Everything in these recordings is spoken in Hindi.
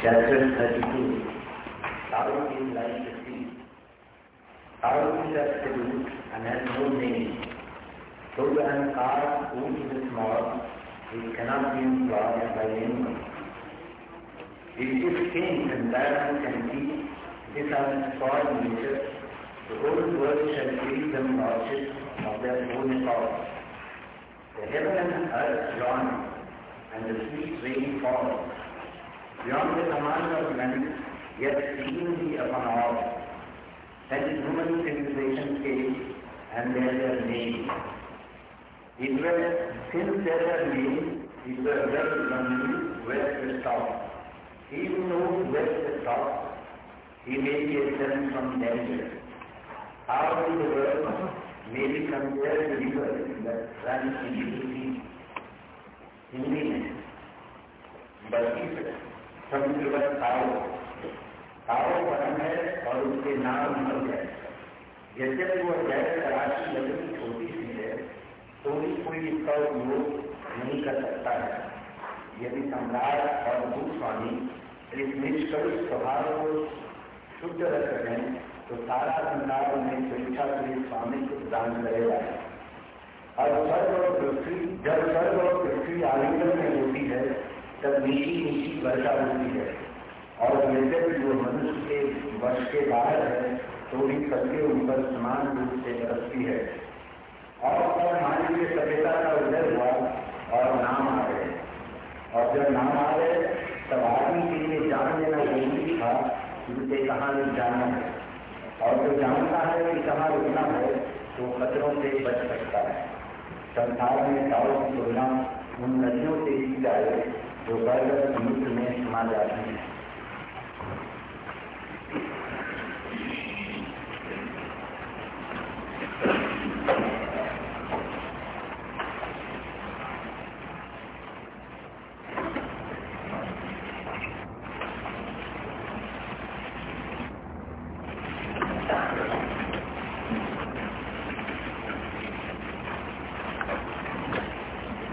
Chapter 32 Tao is like the sea. Tao is absolute and has no name. So an car who is small, it cannot be employed by anyone. It is king and that can see this unspoiled nature, the whole world shall feel them lordship of their own power. The heaven and earth join, and the sweet rain falls beyond the command of men, yet seemingly upon all. Then human civilization came, and there were names. It was, since there were names, it was well known where to stop. He knows where to stop, he may be exempt from danger. How in the world may be compared to rivers that run into the sea? Indeed, but if समुद्र पर ताव ताव परम है और उसके नाम मल है यद्यपि वो जैसे राशि लगनी छोटी सी है तो भी कोई इसका उपयोग नहीं कर सकता है यदि सम्राट और भूस्वामी इस निष्कल स्वभाव को शुद्ध रख सकें तो सारा संसार उन्हें स्वेच्छा से स्वामित्व प्रदान करेगा और स्वर्ग और पृथ्वी जब स्वर्ग और पृथ्वी आलिंगन में होती है तब मीठी मीठी वर्षा होती है। और यद्यपि जो मनुष्य के वर्ष के बाहर है तो भी सबके ऊपर समान रूप से बरसती है। और तब मान लीजिए सभ्यता का उदय हुआ और नाम आ गए, और जब नाम आ गए, तब आदमी के लिए जान लेना ज़रूरी था उसे कहाँ जाना है। और जो जानता है कि कहाँ रुकना है तो खतरों से बच सकता है। संसार में दाव की तुलना उन नदियों से की जाए जो बरगद समुद्र में समा जाती हैं।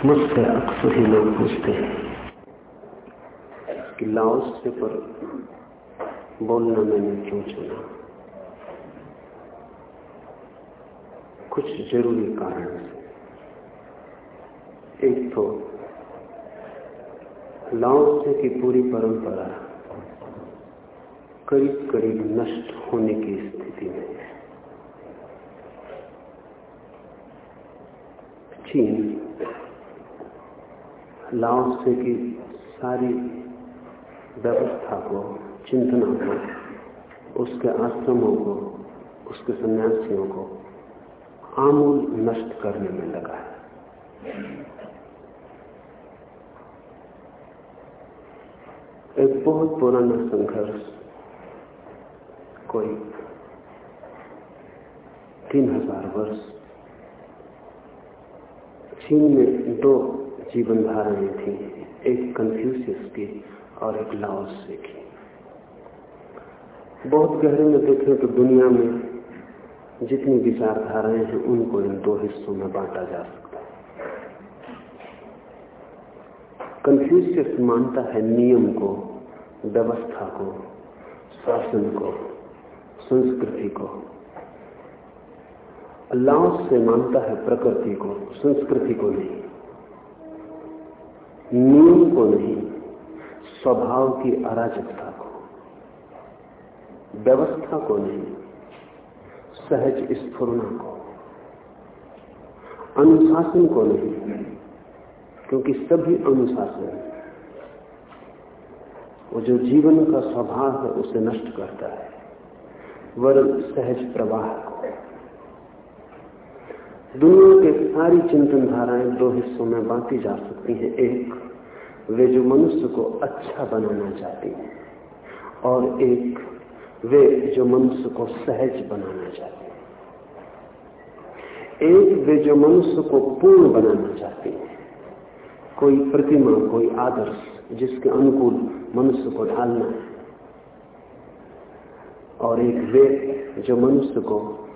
मुझसे अक्सर ही लोग पूछते हैं कि लाओस से पर बोलना मैंने क्यों चुना कुछ ज़रूरी कारण एक तो लाओस की पूरी परंपरा करीब करीब नष्ट होने की स्थिति में है। चीन लाओस की सारी व्यवस्था को चिंतना को उसके आश्रमों को उसके सन्यासियों को आमूल नष्ट करने में लगा है। एक बहुत पुराना संघर्ष कोई तीन हज़ार वर्ष चीन में दो जीवन धाराएँ थी, एक कंफ्यूशियस की और एक लाओस से की बहुत गहरे में देखें तो दुनिया में जितनी विचारधाराएँ हैं, उनको इन दो हिस्सों में बांटा जा सकता है। कंफ्यूशियस मानता है नियम को, व्यवस्था को, शासन को, संस्कृति को। लाओस से मानता है प्रकृति को, संस्कृति को नहीं। नियम को नहीं स्वभाव की अराजकता को, व्यवस्था को नहीं, सहज स्फुरना को, अनुशासन को नहीं, क्योंकि सभी अनुशासन वो जो जीवन का स्वभाव है, उसे नष्ट करता है, वरन सहज प्रवाह को। दुनिया के सारी चिंतन धाराएँ दो हिस्सों में बांटी जा सकती हैं। एक वे जो मनुष्य को अच्छा बनाना चाहती हैं, और एक वे जो मनुष्य को सहज बनाना चाहते हैं। एक वे जो मनुष्य को पूर्ण बनाना चाहते हैं। कोई प्रतिमा, कोई आदर्श, जिसके अनुकूल मनुष्य को ढालना है। और एक वे जो मनुष्य को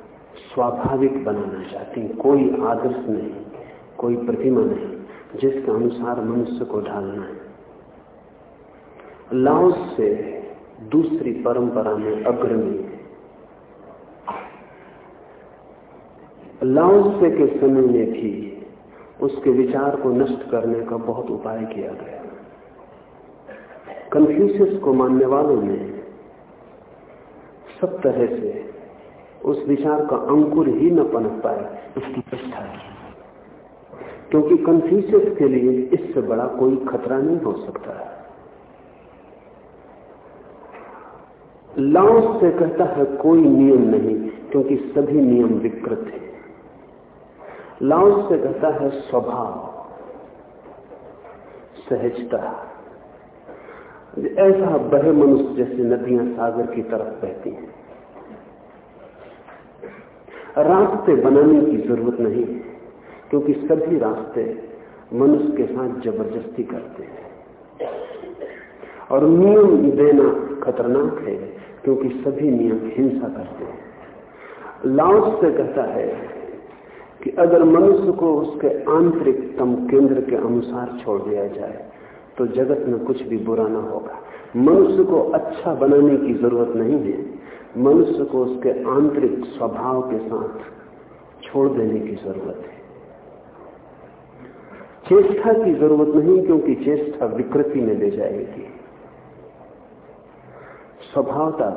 स्वाभाविक बनाना चाहती कोई आदर्श नहीं, कोई प्रतिमा नहीं। जिसके अनुसार मनुष्य को ढालना है। लाओस से दूसरी परंपरा में अग्रणी है। लाओसे के समय में भी उसके विचार को नष्ट करने का बहुत उपाय किया गया। कन्फ्यूशियस को मानने वालों ने सब तरह से उस विचार का अंकुर ही न पनप पाए, उसकी चेष्टा की। क्योंकि कन्फ्यूशियस के लिए इससे बड़ा कोई खतरा नहीं हो सकता है। लाओस से कहता है, कोई नियम नहीं, क्योंकि सभी नियम विकृत हैं। लाओस से कहता है, स्वभाव सहजता ऐसा बहे मनुष्य जैसे नदियाँ सागर की तरफ़ बहती हैं। रास्ते बनाने की ज़रूरत नहीं क्योंकि सभी रास्ते मनुष्य के साथ ज़बरदस्ती करते हैं। और नियम देना खतरनाक है, क्योंकि सभी नियम हिंसा करते हैं। लाओस से कहता है कि अगर मनुष्य को उसके आंतरिक तम केंद्र के अनुसार छोड़ दिया जाए तो जगत में कुछ भी बुरा ना होगा। मनुष्य को अच्छा बनाने की ज़रूरत नहीं है। मनुष्य को उसके आंतरिक स्वभाव के साथ छोड़ देने की ज़रूरत है। चेष्टा की ज़रूरत नहीं, क्योंकि चेष्टा विकृति में ले जाएगी। स्वभावता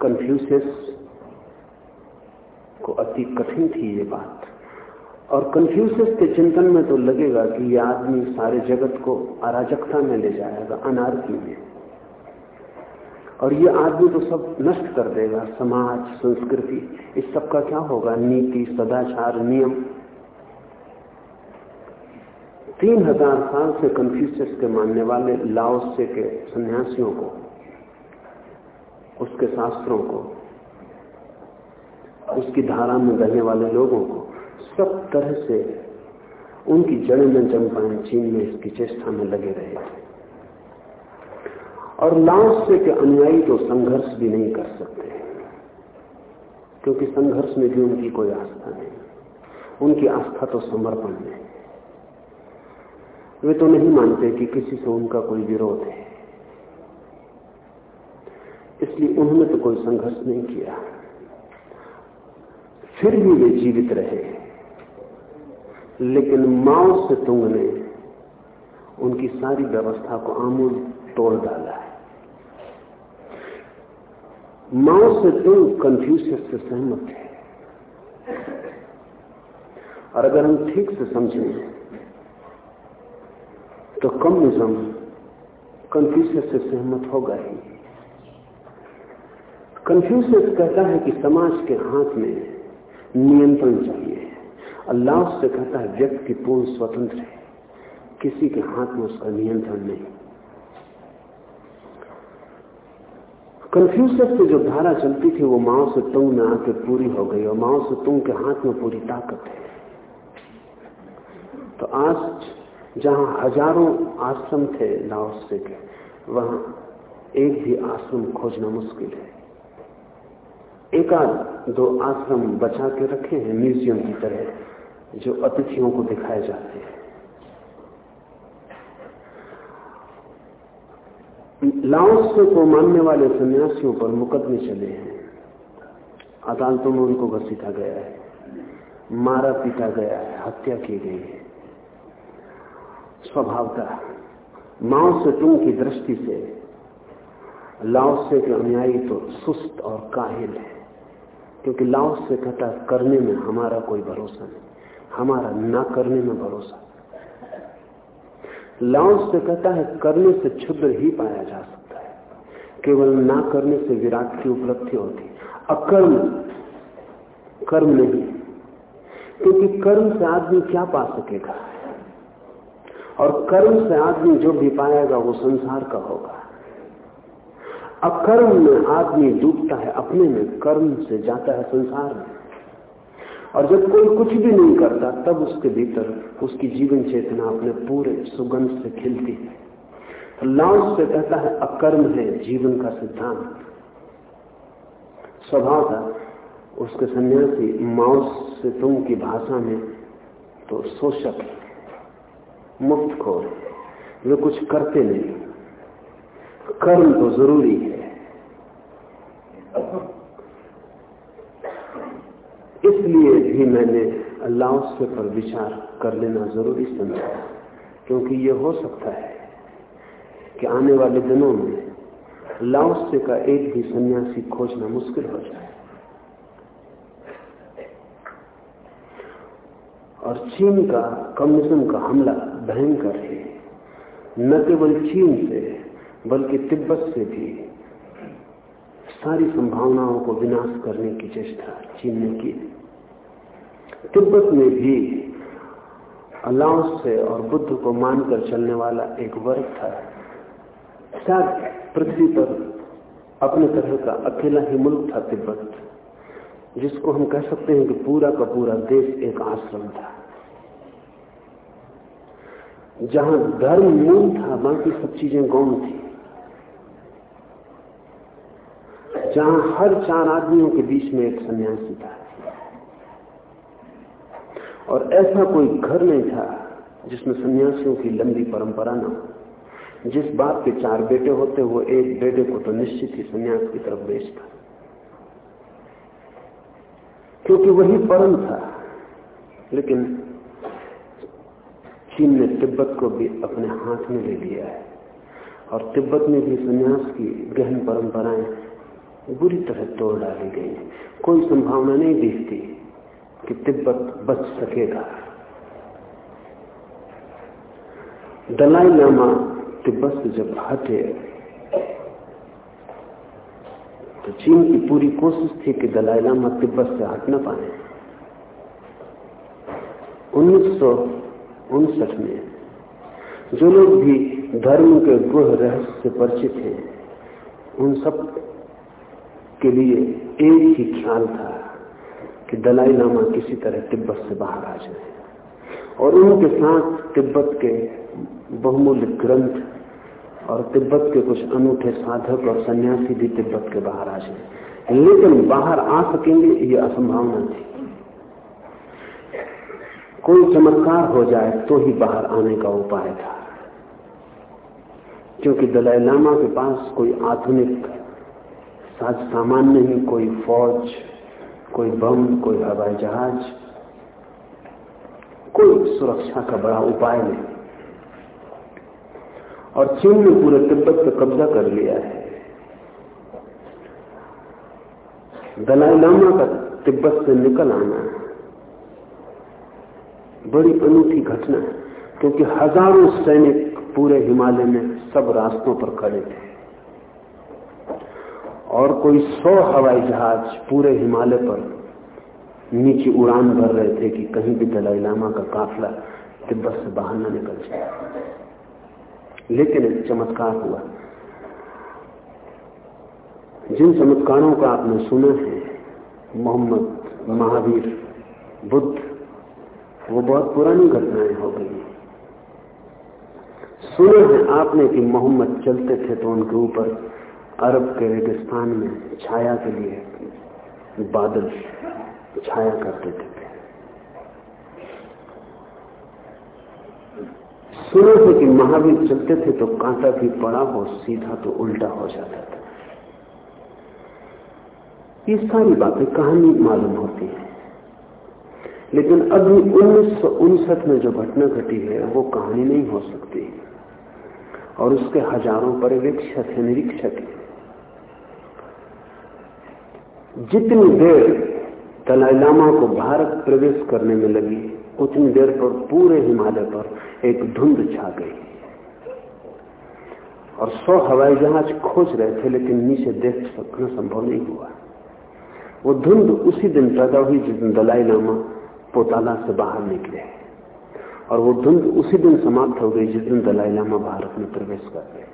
कंफ्यूसियस को अति कठिन थी ये बात। और कंफ्यूसियस के चिंतन में तो लगेगा कि यह आदमी सारे जगत को अराजकता में ले जाएगा, अनारकी में। और ये आदमी तो सब नष्ट कर देगा, समाज, संस्कृति, इस सब का क्या होगा? नीति, सदाचार, नियम। तीन हज़ार साल से कंफ्यूसियस के मानने वाले लाओसे के सन्यासियों को, उसके शास्त्रों को, उसकी धारा में रहने वाले लोगों को, सब तरह से उनकी जड़ में जम पाए, चीन में इसकी चेष्टा में लगे रहे थे। और से के अनुयायी तो संघर्ष भी नहीं कर सकते, क्योंकि संघर्ष में भी उनकी कोई आस्था नहीं, उनकी आस्था तो समर्पण में वे तो नहीं मानते कि किसी से उनका कोई विरोध है। इसलिए उन्होंने तो कोई संघर्ष नहीं किया। फिर भी वे जीवित रहे। लेकिन माओ से तुंग ने उनकी सारी व्यवस्था को आमूल तोड़ डाला है। माओ से तुंग कंफ्यूशियस से सहमत है। और अगर हम ठीक से समझें तो कम्युनिज्म कंफ्यूशियस से सहमत होगा ही। कंफ्यूशियस कहता है कि समाज के हाथ में नियंत्रण चाहिए। अल्लाह से कहता है व्यक्ति पूर्ण स्वतंत्र है। किसी के हाथ में उसका नियंत्रण नहीं। कंफ्यूजन से जो धारा चलती थी, वो माओ से तुंग में आके पूरी हो गई और माओ से तुंग के हाथ में पूरी ताकत है। तो आज जहाँ हज़ारों आश्रम थे लाओसे के वहाँ एक भी आश्रम खोजना मुश्किल है। एक आध दो आश्रम बचा के रखे हैं म्यूज़ियम की तरह, जो अतिथियों को दिखाए जाते हैं। लाओस को मानने वाले सन्यासियों पर मुकदमे चले हैं। अदालतों में उनको घसीटा गया है, मारा पीटा गया है, हत्या की गई है। स्वभावता माओ से तुम की दृष्टि से लाओसे के अनुयायी तो सुस्त और काहिल है, क्योंकि लाओस से कहता करने में हमारा कोई भरोसा नहीं, हमारा ना करने में भरोसा। लाउस से कहता है करने से क्षुद्र ही पाया जा सकता है, केवल ना करने से विराट की उपलब्धि होती। अकर्म, कर्म नहीं, क्योंकि कर्म से आदमी क्या पा सकेगा? और कर्म से आदमी जो भी पाएगा वो संसार का होगा। अकर्म में आदमी डूबता है, अपने में कर्म से जाता है संसार में। और जब कोई कुछ भी नहीं करता, तब उसके भीतर उसकी जीवन चेतना अपने पूरे सुगंध से खिलती है। तो लाउस से कहता है, अकर्म है जीवन का सिद्धांत। स्वभाव था, उसके सन्यासी माउस से तुम की भाषा में तो शोषक मुक्त खोर। वे कुछ करते नहीं। कर्म तो ज़रूरी है। इसलिए भी मैंने अल्लाह से पर विचार कर लेना ज़रूरी समझा। क्योंकि यह हो सकता है कि आने वाले दिनों में लाओस्य का एक भी सन्यासी खोजना मुश्किल हो जाए। और चीन का कम्युनिज्म का हमला भयंकर है। न केवल चीन से, बल्कि तिब्बत से भी। सारी संभावनाओं को विनाश करने की चेष्टा चीन ने की। तिब्बत में भी अल्लाह से और बुद्ध को मानकर चलने वाला एक वर्ग था। शायद पृथ्वी पर अपने तरह का अकेला ही मुल्क था तिब्बत, जिसको हम कह सकते हैं कि पूरा का पूरा देश एक आश्रम था। जहाँ धर्म मूल था, बाकी सब चीज़ें गौण थी। जहाँ हर चार आदमियों के बीच में एक सन्यासी था। और ऐसा कोई घर नहीं था जिसमें सन्यासियों की लंबी परंपरा ना हो। जिस बाप के चार बेटे होते, वो एक बेटे को तो निश्चित ही सन्यास की तरफ़ बेचता। क्योंकि वही परम था, लेकिन चीन ने तिब्बत को भी अपने हाथ में ले लिया है। और तिब्बत में भी संन्यास की गहन परंपराएँ बुरी तरह तोड़ डाली गई कोई संभावना नहीं दिखती कि तिब्बत बच सकेगा। दलाई लामा तिब्बत से जब हटे तो चीन की पूरी कोशिश थी कि दलाई लामा तिब्बत से हट न पाए। उन्नीस सौ उनसठ में। जो लोग भी धर्म के गुह रहस्य से परिचित हैं, उन सब के लिए एक ही ख्याल था कि दलाई लामा किसी तरह तिब्बत से बाहर आ जाए। और उनके साथ तिब्बत के बहुमूल्य ग्रंथ और तिब्बत के कुछ अनूठे साधक और सन्यासी भी तिब्बत के बाहर आ जाए। लेकिन बाहर आ सकेंगे, ये असंभावना थी। कोई चमत्कार हो जाए तो ही बाहर आने का उपाय था। क्योंकि दलाई लामा के पास कोई आधुनिक, साज सामान नहीं कोई फौज, कोई बम, कोई हवाई जहाज़, कोई सुरक्षा का बड़ा उपाय नहीं। और चीन ने पूरे तिब्बत पर कब्जा कर लिया है। दलाई लामा का तिब्बत से निकल आना बड़ी अनूठी घटना है, क्योंकि हज़ारों सैनिक पूरे हिमालय में सब रास्तों पर खड़े थे। और कोई सौ हवाई जहाज़ पूरे हिमालय पर नीचे उड़ान भर रहे थे कि कहीं भी दलाई लामा का काफिला तिब्बत से बाहर न निकल जाए। लेकिन एक चमत्कार हुआ। जिन चमत्कारों का आपने सुना है, मोहम्मद महावीर बुद्ध वो बहुत पुरानी घटनाएँ हो गई। सुने है आपने कि मोहम्मद चलते थे तो उनके ऊपर अरब के रेगिस्तान में छाया के लिए बादल छाया करते थे। सुने थे कि महावीर चलते थे तो कांटा भी पड़ा हो, सीधा तो उल्टा हो जाता था। ये सारी बातें कहानी मालूम होती है। लेकिन अभी उन्नीस सौ उनसठ में जो घटना घटी है, वो कहानी नहीं हो सकती। और उसके हज़ारों पर्यवेक्षक है, निरीक्षक जितनी देर दलाई लामा को भारत प्रवेश करने में लगी, उतनी देर पर पूरे हिमालय पर एक धुंध छा गई। और सौ हवाई जहाज़ खोज रहे थे, लेकिन नीचे देख सकना संभव नहीं हुआ। वो धुंध उसी दिन पैदा हुई जिस दिन दलाई लामा पोताला से बाहर निकले। और वो धुंध उसी दिन समाप्त हो गई जिस दिन दलाई लामा भारत में प्रवेश कर गए।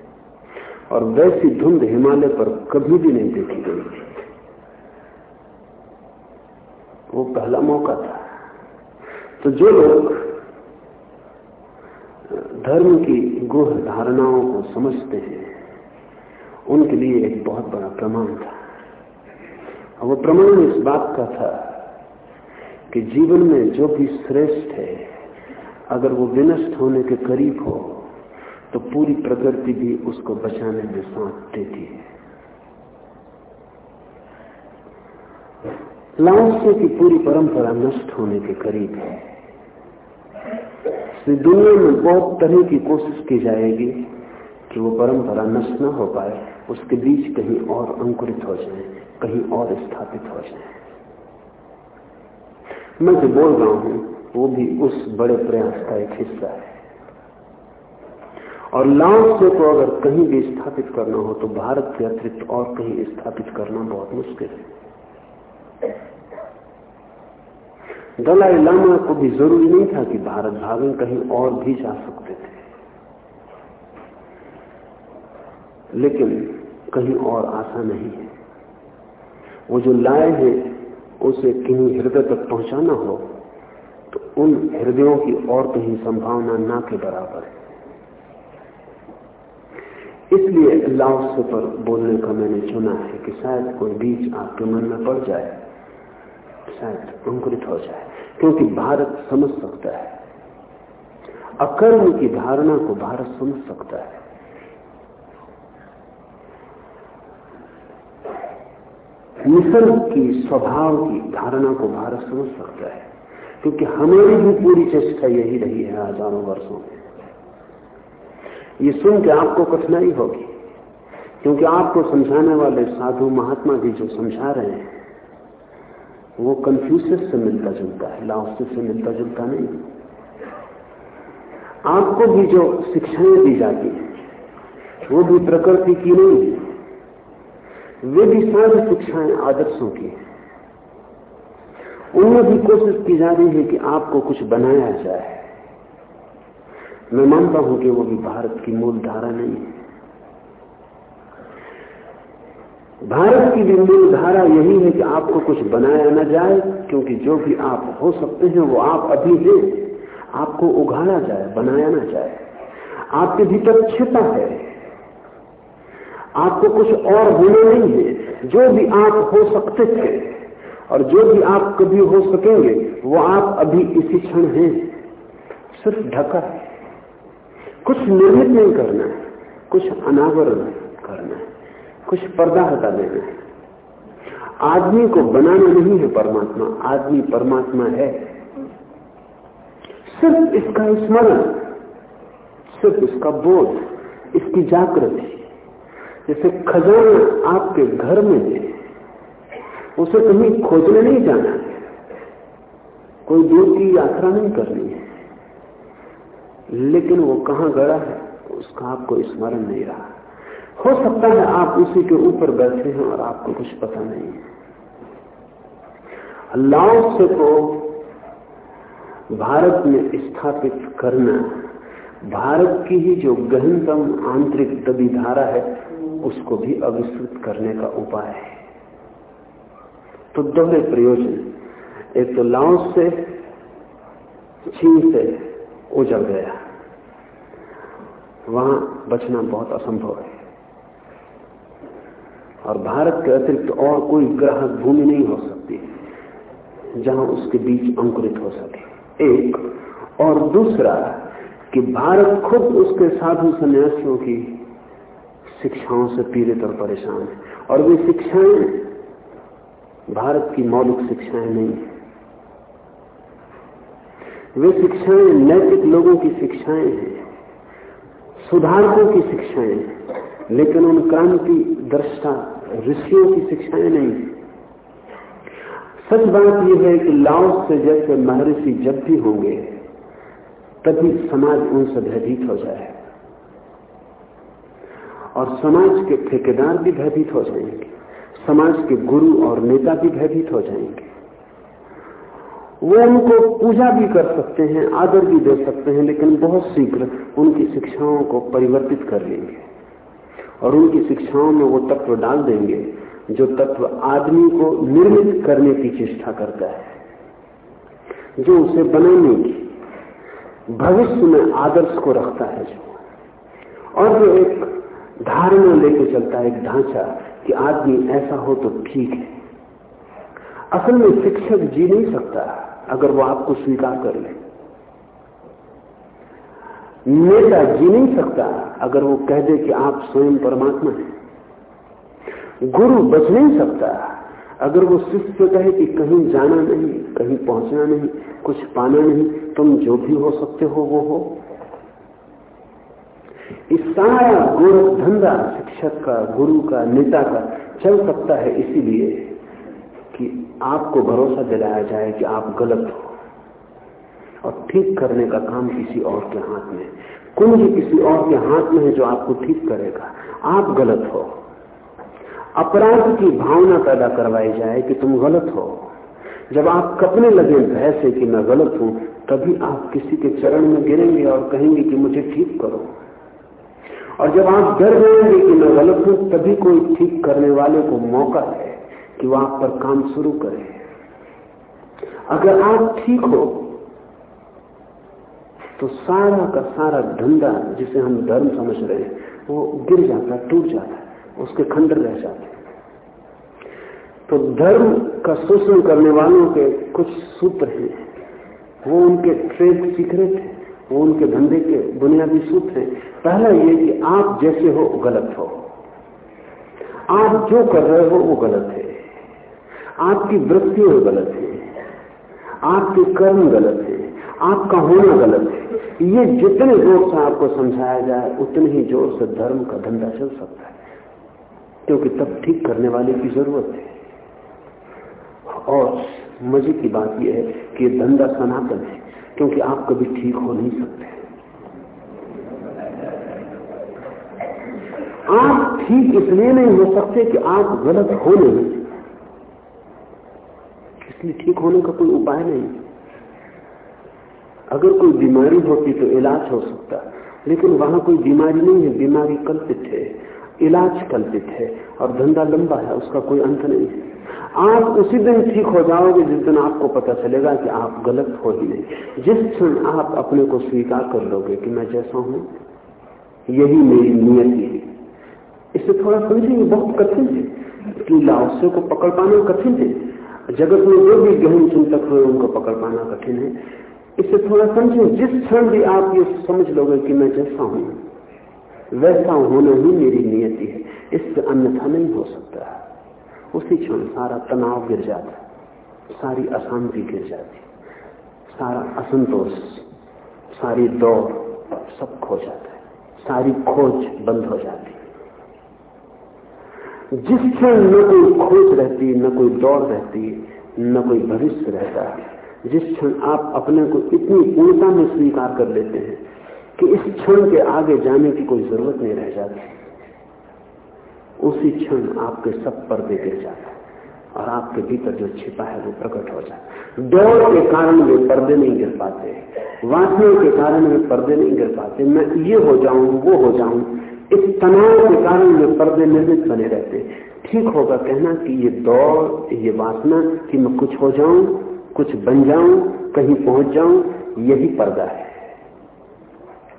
और वैसी धुंध हिमालय पर कभी भी नहीं देखी गई। वो पहला मौका था। तो जो लोग, धर्म की गुह धारणाओं को समझते हैं, उनके लिए एक बहुत बड़ा प्रमाण था। और वो प्रमाण इस बात का था कि जीवन में जो भी श्रेष्ठ है, अगर वो विनष्ट होने के करीब हो तो पूरी प्रकृति भी उसको बचाने में साथ देती है। लाओसे की पूरी परंपरा नष्ट होने के करीब है। दुनिया में बहुत तरह की कोशिश की जाएगी कि वो परंपरा नष्ट न हो पाए, उसके बीच कहीं और अंकुरित हो जाए, कहीं और स्थापित हो जाए। मैं जो बोल रहा हूँ, वो भी उस बड़े प्रयास का एक हिस्सा है। और लाभ से को अगर कहीं भी स्थापित करना हो तो भारत के अतिरिक्त और कहीं स्थापित करना बहुत मुश्किल है। दलाई लामा को भी ज़रूरी नहीं था कि भारत भागे, कहीं और भी जा सकते थे। लेकिन कहीं और आशा नहीं है। वो जो लाए हैं उसे कहीं हृदय तक पहुंचाना हो तो उन हृदयों की और कहीं संभावना ना के बराबर है। इसलिए लाओसे पर बोलने का मैंने चुना है कि शायद कोई बीज आपके मन में पड़ जाए, शायद अंकुरित हो जाए, क्योंकि भारत समझ सकता है। अकर्म की धारणा को भारत समझ सकता है। निसर्ग की स्वभाव की धारणा को भारत समझ सकता है, क्योंकि हमारी भी पूरी चेष्टा यही रही है हज़ारों वर्षों में। ये सुन के आपको कठिनाई होगी, क्योंकि आपको समझाने वाले साधु महात्मा भी जो समझा रहे हैं, वो कंफ्यूसिस से मिलता जुलता है लाओसे से मिलता जुलता नहीं। आपको भी जो शिक्षाएँ दी जाती हैं, वो भी प्रकृति की नहीं है। वे भी सारी शिक्षाएँ आदर्शों की उनमें भी कोशिश की जा रही है कि आपको कुछ बनाया जाए। मैं मानता हूँ कि वो भी भारत की मूल धारा नहीं है। भारत की भी मूल धारा यही है कि आपको कुछ बनाया ना जाए, क्योंकि जो भी आप हो सकते हैं, वो आप अभी हैं। आपको उघाड़ा जाए, बनाया ना जाए। आपके भीतर छिपा है। आपको कुछ और होना नहीं है। जो भी आप हो सकते थे और जो भी आप कभी हो सकेंगे, वो आप अभी इसी क्षण हैं। सिर्फ़ ढका कुछ निर्मित नहीं करना है। कुछ अनावरण करना है। कुछ पर्दा हटा देना है। आदमी को बनाना नहीं है परमात्मा। आदमी परमात्मा है। सिर्फ़ इसका स्मरण, सिर्फ़ इसका बोध, इसकी जागृति। जैसे खजाना आपके घर में है उसे कहीं खोजने नहीं जाना। है कोई दूर की यात्रा नहीं करनी है। लेकिन वो कहाँ गड़ा है, उसका आपको स्मरण नहीं रहा। हो सकता है आप उसी के ऊपर बैठे हैं और आपको कुछ पता नहीं है। लाओ से को भारत में स्थापित करना, भारत की ही जो गहनतम आंतरिक दबी धारा है उसको भी अविस्तृत करने का उपाय है। तो दोहरे प्रयोजन, एक तो लाओस से चीन से उजड़ गया। वहाँ बचना बहुत असंभव है। और भारत के अतिरिक्त और कोई ग्राहक भूमि नहीं हो सकती, जहाँ उसके बीच अंकुरित हो सके। एक, और दूसरा, कि भारत खुद उसके साधु सन्यासियों की शिक्षाओं से पीड़ित और परेशान है। और वे शिक्षाएँ, भारत की मौलिक शिक्षाएँ नहीं है। वे शिक्षाएँ नैतिक लोगों की शिक्षाएँ हैं, सुधारकों की शिक्षाएँ हैं, लेकिन उन क्रांति दृष्टा ऋषियों की शिक्षाएँ नहीं सच बात यह है कि लाओस से जैसे महर्षि जब भी होंगे, तभी समाज उनसे भयभीत हो जाए और समाज के ठेकेदार भी भयभीत हो जाएँगे। समाज के गुरु और नेता भी भयभीत हो जाएँगे। वो उनको पूजा भी कर सकते हैं, आदर भी दे सकते हैं, लेकिन बहुत शीघ्र उनकी शिक्षाओं को परिवर्तित कर लेंगे। और उनकी शिक्षाओं में वो तत्व डाल देंगे, जो तत्व आदमी को निर्मित करने की चेष्टा करता है। जो उसे बनाने की, भविष्य में आदर्श को रखता है जो। और जो एक धारणा लेके चलता है एक ढांचा कि आदमी ऐसा हो तो ठीक है। असल में शिक्षक जी नहीं सकता अगर वो आपको स्वीकार कर ले। नेता जी नहीं सकता अगर वो कह दे कि आप स्वयं परमात्मा हैं। गुरु बच नहीं सकता अगर वो शिष्य कहे कि कहीं जाना नहीं, कहीं पहुँचना नहीं, कुछ पाना नहीं, तुम जो भी हो सकते हो, वो हो। इस सारा गोरख धंधा, शिक्षक का, गुरु का, नेता का चल सकता है इसीलिए कि आपको भरोसा दिलाया जाए कि आप गलत हो। और ठीक करने का काम किसी और के हाथ में। कुंज किसी और के हाथ में है जो आपको ठीक करेगा। आप गलत हो। अपराध की भावना पैदा करवाई जाए कि तुम गलत हो। जब आप कपने लगे भय से कि मैं गलत हूँ, तभी आप किसी के चरण में गिरेंगे और कहेंगे कि मुझे ठीक करो। और जब आप डर जाएँगे कि मैं गलत हूँ, तभी कोई ठीक करने वाले को मौका है कि वह आप पर काम शुरू करे। अगर आप ठीक हो तो सारा का सारा धंधा जिसे हम धर्म समझ रहे हैं, वो गिर जाता टूट जाता उसके खंडर रह जाते तो धर्म का शोषण करने वालों के कुछ सूत्र हैं, वो उनके ट्रेड सीक्रेट है। वो उनके धंधे के बुनियादी सूत्र हैं। पहला ये कि आप जैसे हो गलत हो। आप जो कर रहे हो, वो गलत है। आपकी वृत्तियाँ गलत है। आपके कर्म गलत है। आपका होना गलत है। ये जितने ज़ोर से आपको समझाया जाए, उतने ही ज़ोर से धर्म का धंधा चल सकता है। क्योंकि तब ठीक करने वाले की ज़रूरत है। और मज़े की बात यह है कि धंधा सनातन है। क्योंकि आप कभी ठीक हो नहीं सकते। आप ठीक इसलिए नहीं हो सकते कि आप गलत हो नहीं इसलिए ठीक होने का कोई उपाय नहीं। अगर कोई बीमारी होती तो इलाज हो सकता, लेकिन वहाँ कोई बीमारी नहीं है, बीमारी कल्पित है। इलाज कल्पित है और धंधा लंबा है, उसका कोई अंत नहीं। है आप उसी दिन ठीक हो जाओगे जिस दिन आपको पता चलेगा कि आप गलत हो ही नहीं। जिस क्षण आप अपने को स्वीकार कर लोगे कि मैं जैसा हूँ, यही मेरी नियति है इसे थोड़ा समझेंगे, बहुत कठिन है। कि लाओसे को पकड़ पाना कठिन है? जगत में जो भी गहन चिंतक हुए उनको पकड़ पाना कठिन है। इसे थोड़ा समझे, जिस क्षण भी आप ये समझ लोगे कि मैं जैसा हूँ वैसा होना ही मेरी नियति है। इससे अन्यथा नहीं हो सकता। उसी क्षण सारा तनाव गिर जाता सारी अशांति गिर जाती सारा असंतोष, सारी दौड़ सब खो जाता है। सारी खोज बंद हो जाती जिस क्षण न कोई खोज रहती, न कोई दौड़ रहती, न कोई भविष्य रहता, जिस क्षण आप अपने को इतनी पूर्णता में स्वीकार कर लेते हैं कि इस क्षण के आगे जाने की कोई ज़रूरत नहीं रह जाती। उसी क्षण आपके सब पर्दे गिर जाते और आपके भीतर जो छिपा है वो प्रकट हो जाए दौड़ के कारण वे पर्दे नहीं गिर पाते, वासना के कारण वे पर्दे नहीं गिर पाते। मैं ये हो जाऊँ, वो हो जाऊँ, इस तनाव के कारण वे पर्दे निर्मित बने रहते ठीक होगा कहना कि ये दौड़, ये वासना कि मैं कुछ हो जाऊँ, कुछ बन जाऊँ, कहीं पहुँच जाऊँ, यही पर्दा है।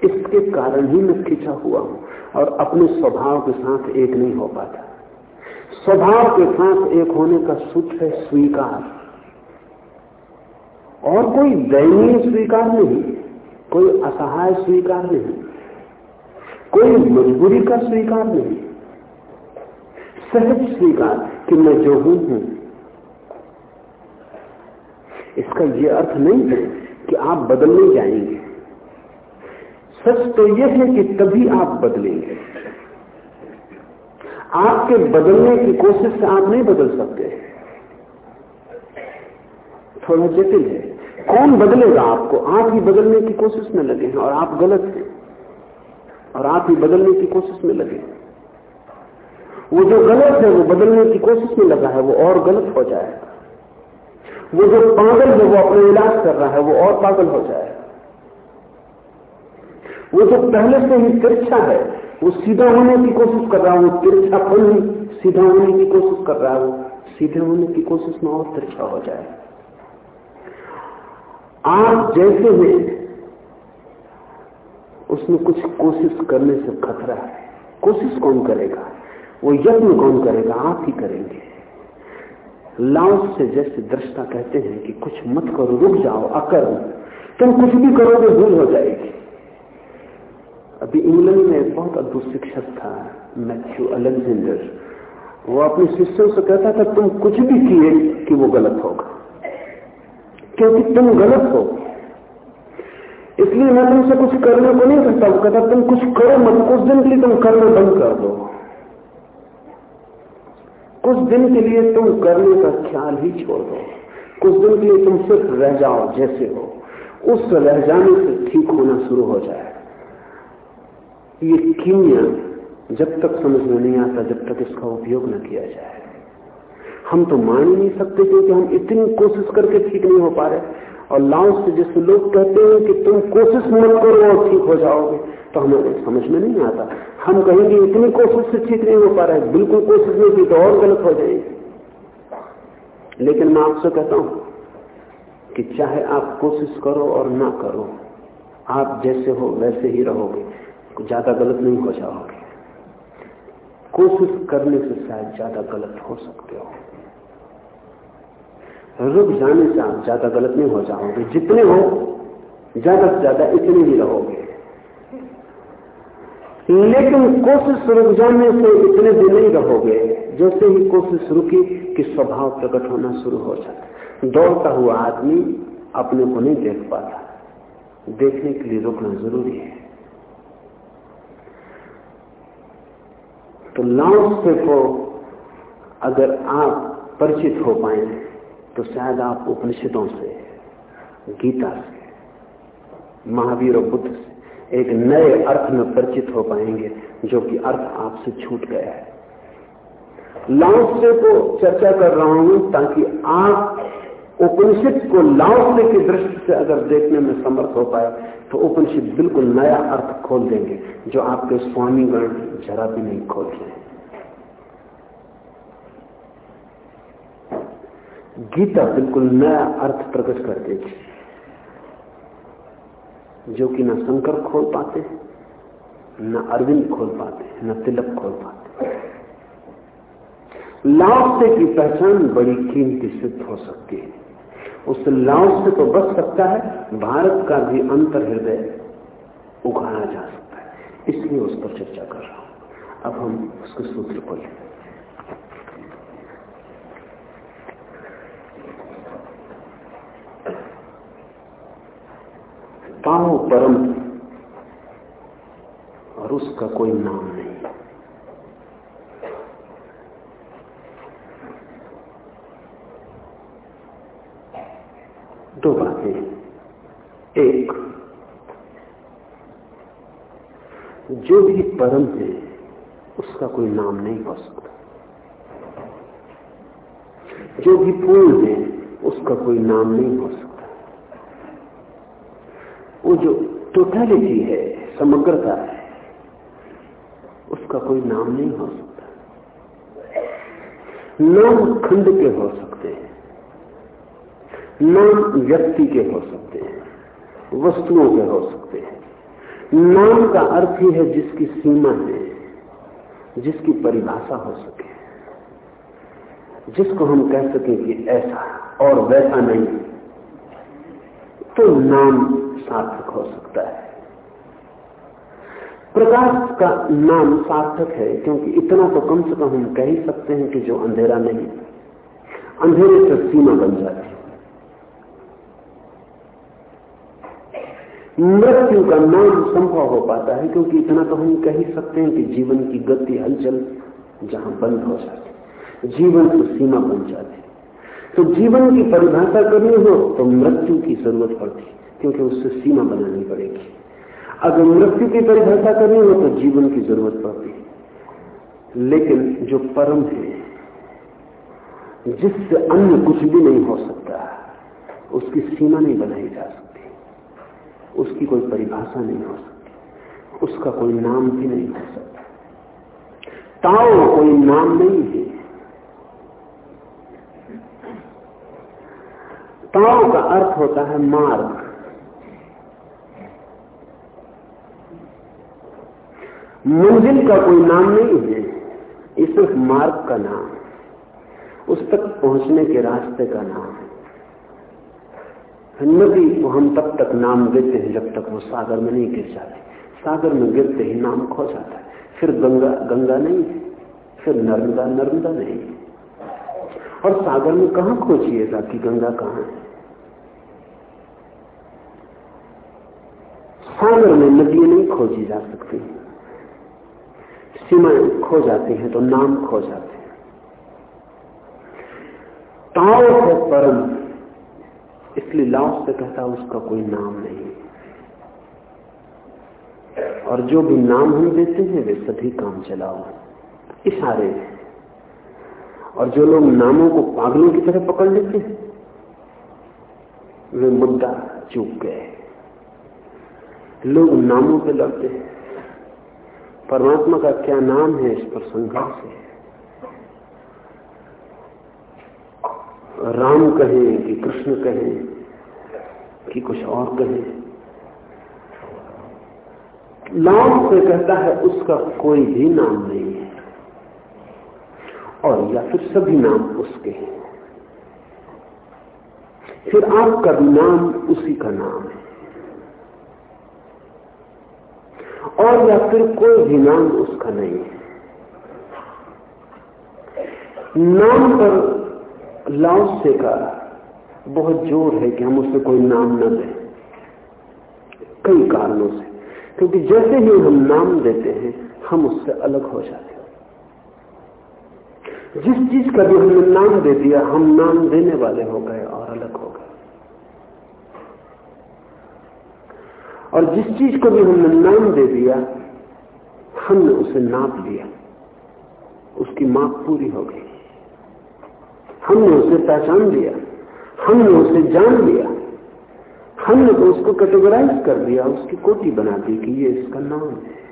इसके कारण ही मैं खिंचा हुआ हूँ और अपने स्वभाव के साथ एक नहीं हो पाता। स्वभाव के साथ एक होने का सूत्र है स्वीकार। और कोई दयनीय स्वीकार नहीं, कोई असहाय स्वीकार नहीं, कोई मजबूरी का स्वीकार नहीं, सहज स्वीकार कि मैं जो हूँ हूँ। इसका यह अर्थ नहीं है कि आप बदलने जाएँगे। सच तो यह है कि तभी आप बदलेंगे। आपके बदलने की कोशिश से आप नहीं बदल सकते। थोड़ा जटिल है। कौन बदलेगा आपको? आप ही बदलने की कोशिश में लगे हैं और आप गलत हैं। और आप ही बदलने की कोशिश में लगे वो जो गलत है, वो बदलने की कोशिश में लगा है, वो और गलत हो जाएगा। वो जो पागल है, वो अपना इलाज कर रहा है, वो और पागल हो जाएगा। वो जो पहले से ही तिरछा है, वो सीधा होने की कोशिश कर रहा है, तिरछा फल सीधा होने की कोशिश कर रहा है, सीधे होने की कोशिश में और तिरछा हो जाए। आप जैसे हैं, उसमें कुछ कोशिश करने से खतरा है। कोशिश कौन करेगा? वो यत्न कौन करेगा? आप ही करेंगे। लाओस से जैसे दृष्टा कहते हैं कि कुछ मत करो, रुक जाओ अकर तुम कुछ भी करोगे, भूल हो जाएगी। अभी इंग्लैंड में एक बहुत अद्भुत शिक्षक था, मैथ्यू अलेक्जेंडर। वो अपने शिष्यों से कहता था, तुम कुछ भी किए कि वो गलत होगा। क्योंकि तुम गलत हो। इसलिए मैं तुमसे कुछ करने को नहीं कहता। वो कहता, तुम कुछ करो मत। कुछ दिन के लिए तुम करना बंद कर दो। कुछ दिन के लिए तुम करने का ख्याल ही छोड़ दो। कुछ दिन के लिए तुम सिर्फ़ रह जाओ जैसे हो। उस रह जाने से ठीक होना शुरू हो जाए ये कीमिया जब तक समझ में नहीं आता, जब तक इसका उपयोग न किया जाए? हम तो मान ही नहीं सकते क्योंकि हम इतनी कोशिश करके ठीक नहीं हो पा रहे। और लाओस से जैसे लोग कहते हैं कि तुम कोशिश मत करो और ठीक हो जाओगे तो हमें समझ में नहीं आता। हम कहेंगे, इतनी कोशिश से ठीक नहीं हो पा रहे बिल्कुल कोशिश नहीं की तो और गलत हो जाएगी। लेकिन मैं आपसे कहता हूँ कि चाहे आप कोशिश करो और ना करो, आप जैसे हो वैसे ही रहोगे। ज़्यादा गलत नहीं हो जाओगे। कोशिश करने से शायद ज़्यादा गलत हो सकते हो। रुक जाने से आप ज़्यादा गलत नहीं हो जाओगे। जितने हो, ज़्यादा से ज़्यादा इतने ही रहोगे। लेकिन कोशिश रुक जाने से इतने दिन नहीं रहोगे, जैसे ही कोशिश रुकी कि स्वभाव प्रकट होना शुरू हो जाता दौड़ता हुआ आदमी अपने को नहीं देख पाता। देखने के लिए रुकना ज़रूरी है। तो से को अगर आप परिचित हो पाए तो शायद आप उपनिषदों से, गीता से, महावीर और बुद्ध से एक नए अर्थ में परिचित हो पाएँगे, जो कि अर्थ आपसे छूट गया है। लाओसे को चर्चा कर रहा हूँ ताकि आप उपनिषद को लाओसे की दृष्टि से अगर देखने में समर्थ हो पाए तो उपनिषद बिल्कुल नया अर्थ खोल देंगे, जो आपके स्वामीगण जरा भी नहीं खोल रहे गीता बिल्कुल नया अर्थ प्रकट कर देगी जो कि न शंकर खोल पाते, न अरविंद खोल पाते, न तिलक खोल पाते। लाओसे की पहचान बड़ी कीमती सिद्ध हो सकती है। उस लाव से तो बच सकता है, भारत का भी अंतर हृदय उगाड़ा जा सकता है। इसलिए उस पर चर्चा कर रहा हूँ। अब हम उसके सूत्र को लें। पाओ परम और उसका कोई नाम नहीं। दो बातें एक, जो भी परम है, उसका कोई नाम नहीं हो सकता। जो भी पूर्ण है, उसका कोई नाम नहीं हो सकता। वो जो टोटलिटी है, समग्रता है, उसका कोई नाम नहीं हो सकता। नाम खंड के हो सकते। नाम व्यक्ति के हो सकते हैं, वस्तुओं के हो सकते हैं। नाम का अर्थ ही है जिसकी सीमा है, जिसकी परिभाषा हो सके। जिसको हम कह सकें कि ऐसा और वैसा नहीं तो नाम सार्थक हो सकता है। प्रकाश का नाम सार्थक है, क्योंकि इतना तो कम से कम हम कह ही सकते हैं कि जो अंधेरा नहीं, अंधेरे से सीमा बन जाती मृत्यु का नाम संभव हो पाता है, क्योंकि इतना तो हम कह ही सकते हैं कि जीवन की गति हलचल जहाँ बंद हो जाती जीवन की सीमा बन जाती तो जीवन की परिभाषा करनी हो तो मृत्यु की ज़रूरत पड़ती क्योंकि उससे सीमा बनानी पड़ेगी। अगर मृत्यु की परिभाषा करनी हो तो जीवन की ज़रूरत पड़ती लेकिन जो परम है, जिससे अन्य कुछ भी नहीं हो सकता, उसकी सीमा नहीं बनाई जा सकती। उसकी कोई परिभाषा नहीं हो सकती। उसका कोई नाम भी नहीं हो सकता। ताओ कोई नाम नहीं है। ताओ का अर्थ होता है मार्ग। मंजिल का कोई नाम नहीं है, ये सिर्फ़ मार्ग का नाम। उस तक पहुँचने के रास्ते का नाम है। नदी को हम तब तक नाम देते हैं जब तक वो सागर में नहीं गिर जाती। सागर में गिरते ही नाम खो जाता है। फिर गंगा गंगा नहीं फिर नर्मदा नर्मदा नहीं और सागर में कहा खोजिएगा कि गंगा कहाँ है? सागर में नदियाँ नहीं खोजी जा सकती। सीमाएँ खो जाती हैं तो नाम खो जाते हैं। ताओ है परम इसलिए लाओ से कहता उसका कोई नाम नहीं। और जो भी नाम हम देते हैं, वे सभी काम चलाओ। इशारे और जो लोग नामों को पागलों की तरह पकड़ लेते हैं, वे मुद्दा चूक गए। लोग नामों पे लड़ते हैं। परमात्मा का क्या नाम है, इस पर संघर्ष है। राम कहें कि कृष्ण कहें कि कुछ और कहें। नाम से कहता है, उसका कोई भी नाम नहीं है। और या फिर सभी नाम उसके हैं। फिर आपका भी नाम उसी का नाम है। और या फिर कोई भी नाम उसका नहीं है। नाम पर लाओसे का बहुत ज़ोर है कि हम उसे कोई नाम न दें कई कारणों से। क्योंकि जैसे ही हम नाम देते हैं, हम उससे अलग हो जाते हैं। जिस चीज़ का भी हमने नाम दे दिया, हम नाम देने वाले हो गए और अलग हो गए। और जिस चीज़ को भी हमने नाम दे दिया, हमने उसे नाप लिया। उसकी माप पूरी हो गई। हमने उसे पहचान लिया, हमने उसे जान लिया, हमने तो उसको कैटेगराइज कर दिया, उसकी कोटी बना दी कि ये इसका नाम है।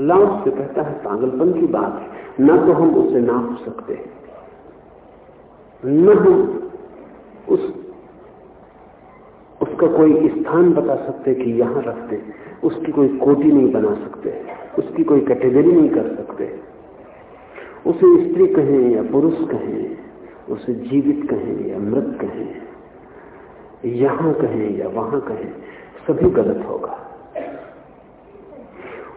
लाभ से कहता है, पागलपन की बात है। न तो हम उसे नाप सकते न हम उस, उसका कोई स्थान बता सकते कि यहाँ रखते उसकी कोई कोटि नहीं बना सकते, उसकी कोई कैटेगरी नहीं कर सकते। उसे स्त्री कहें या पुरुष कहें उसे जीवित कहें या मृत कहें, यहाँ कहें या वहाँ कहें, सभी गलत होगा।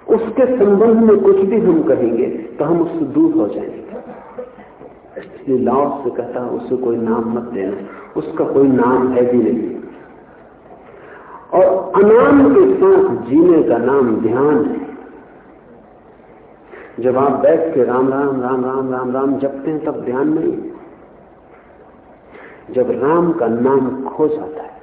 उसके संबंध में कुछ भी हम कहेंगे तो हम उससे दूर हो जाएँगे। इसलिए लाओ से कहता है, उसे कोई नाम मत देना। उसका कोई नाम है भी नहीं। और अनाम के साथ जीने का नाम ध्यान है। जब आप बैठ के राम राम राम राम राम राम जपते हैं, तब ध्यान नहीं। जब राम का नाम खो जाता है,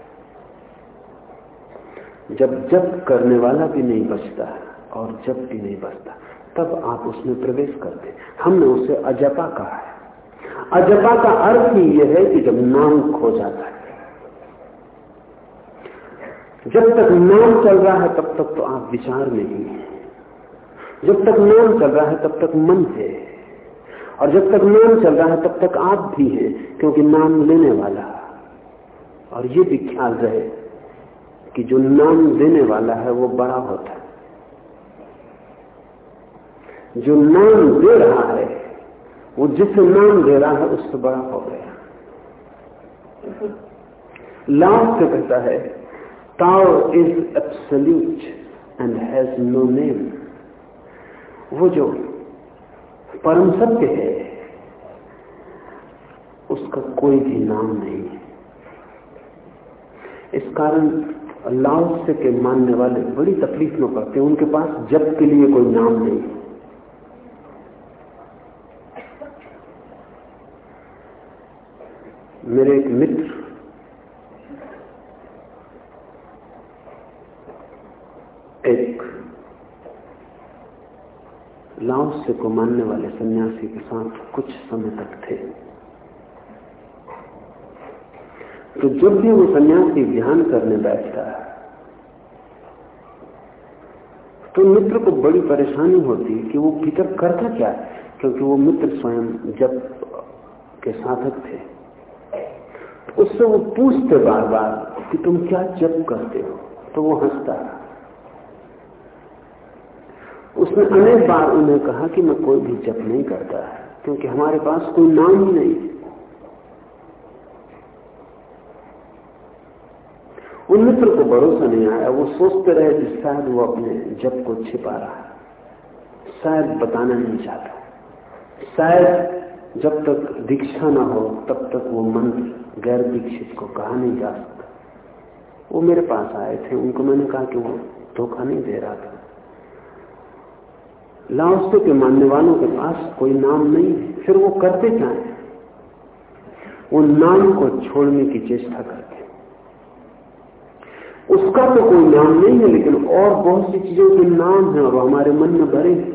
जब जब करने वाला भी नहीं बचता और जब भी नहीं बचता, तब आप उसमें प्रवेश करते हमने उसे अजपा कहा है। अजपा का अर्थ ही यह है कि जब नाम खो जाता है, जब तक नाम चल रहा है तब तक तो आप विचार में ही हैं। जब तक नाम चल रहा है तब तक मन है। और जब तक नाम चल रहा है, तब तक आप भी हैं, क्योंकि नाम लेने वाला और ये भी ख्याल रहे कि जो नाम देने वाला है, वो बड़ा होता है। जो नाम दे रहा है, वो जिसे नाम दे रहा है, उससे बड़ा हो गया। लाभ से कहता है Tao is absolute and has no name वो जो परम सत्य है। उसका कोई भी नाम नहीं है। इस कारण लाओसे के मानने वाले बड़ी तकलीफ़ में पड़ते हैं। उनके पास जब के लिए कोई नाम नहीं मेरे एक मित्र एक लाओसे को मानने वाले सन्यासी के साथ कुछ समय तक थे। तो जब भी वो सन्यासी ध्यान करने बैठता है तो मित्र को बड़ी परेशानी होती कि वो भीतर करता क्या? है क्योंकि वो मित्र स्वयं जब के साधक थे। उससे वो पूछते बार बार कि तुम क्या जप करते हो? तो वो हंसता है। उसने अनेक बार उन्हें कहा कि मैं कोई भी जप नहीं करता, क्योंकि हमारे पास कोई नाम ही नहीं। उन मित्र को भरोसा नहीं आया, वो सोचते रहे कि शायद वो अपने जप को छिपा रहा है। शायद बताना नहीं चाहता। शायद जब तक दीक्षा ना हो, तब तक वो मंत्र गैर दीक्षित को कहा नहीं जा सकता। वो मेरे पास आए थे, उनको मैंने कहा कि वो धोखा नहीं दे रहा था। लाओसे के मानने वालों के पास कोई नाम नहीं है। फिर वो करते क्या है? वो नाम को छोड़ने की चेष्टा करते उसका तो कोई नाम नहीं है, लेकिन और बहुत सी चीज़ों के नाम है और हमारे मन में भरे हैं।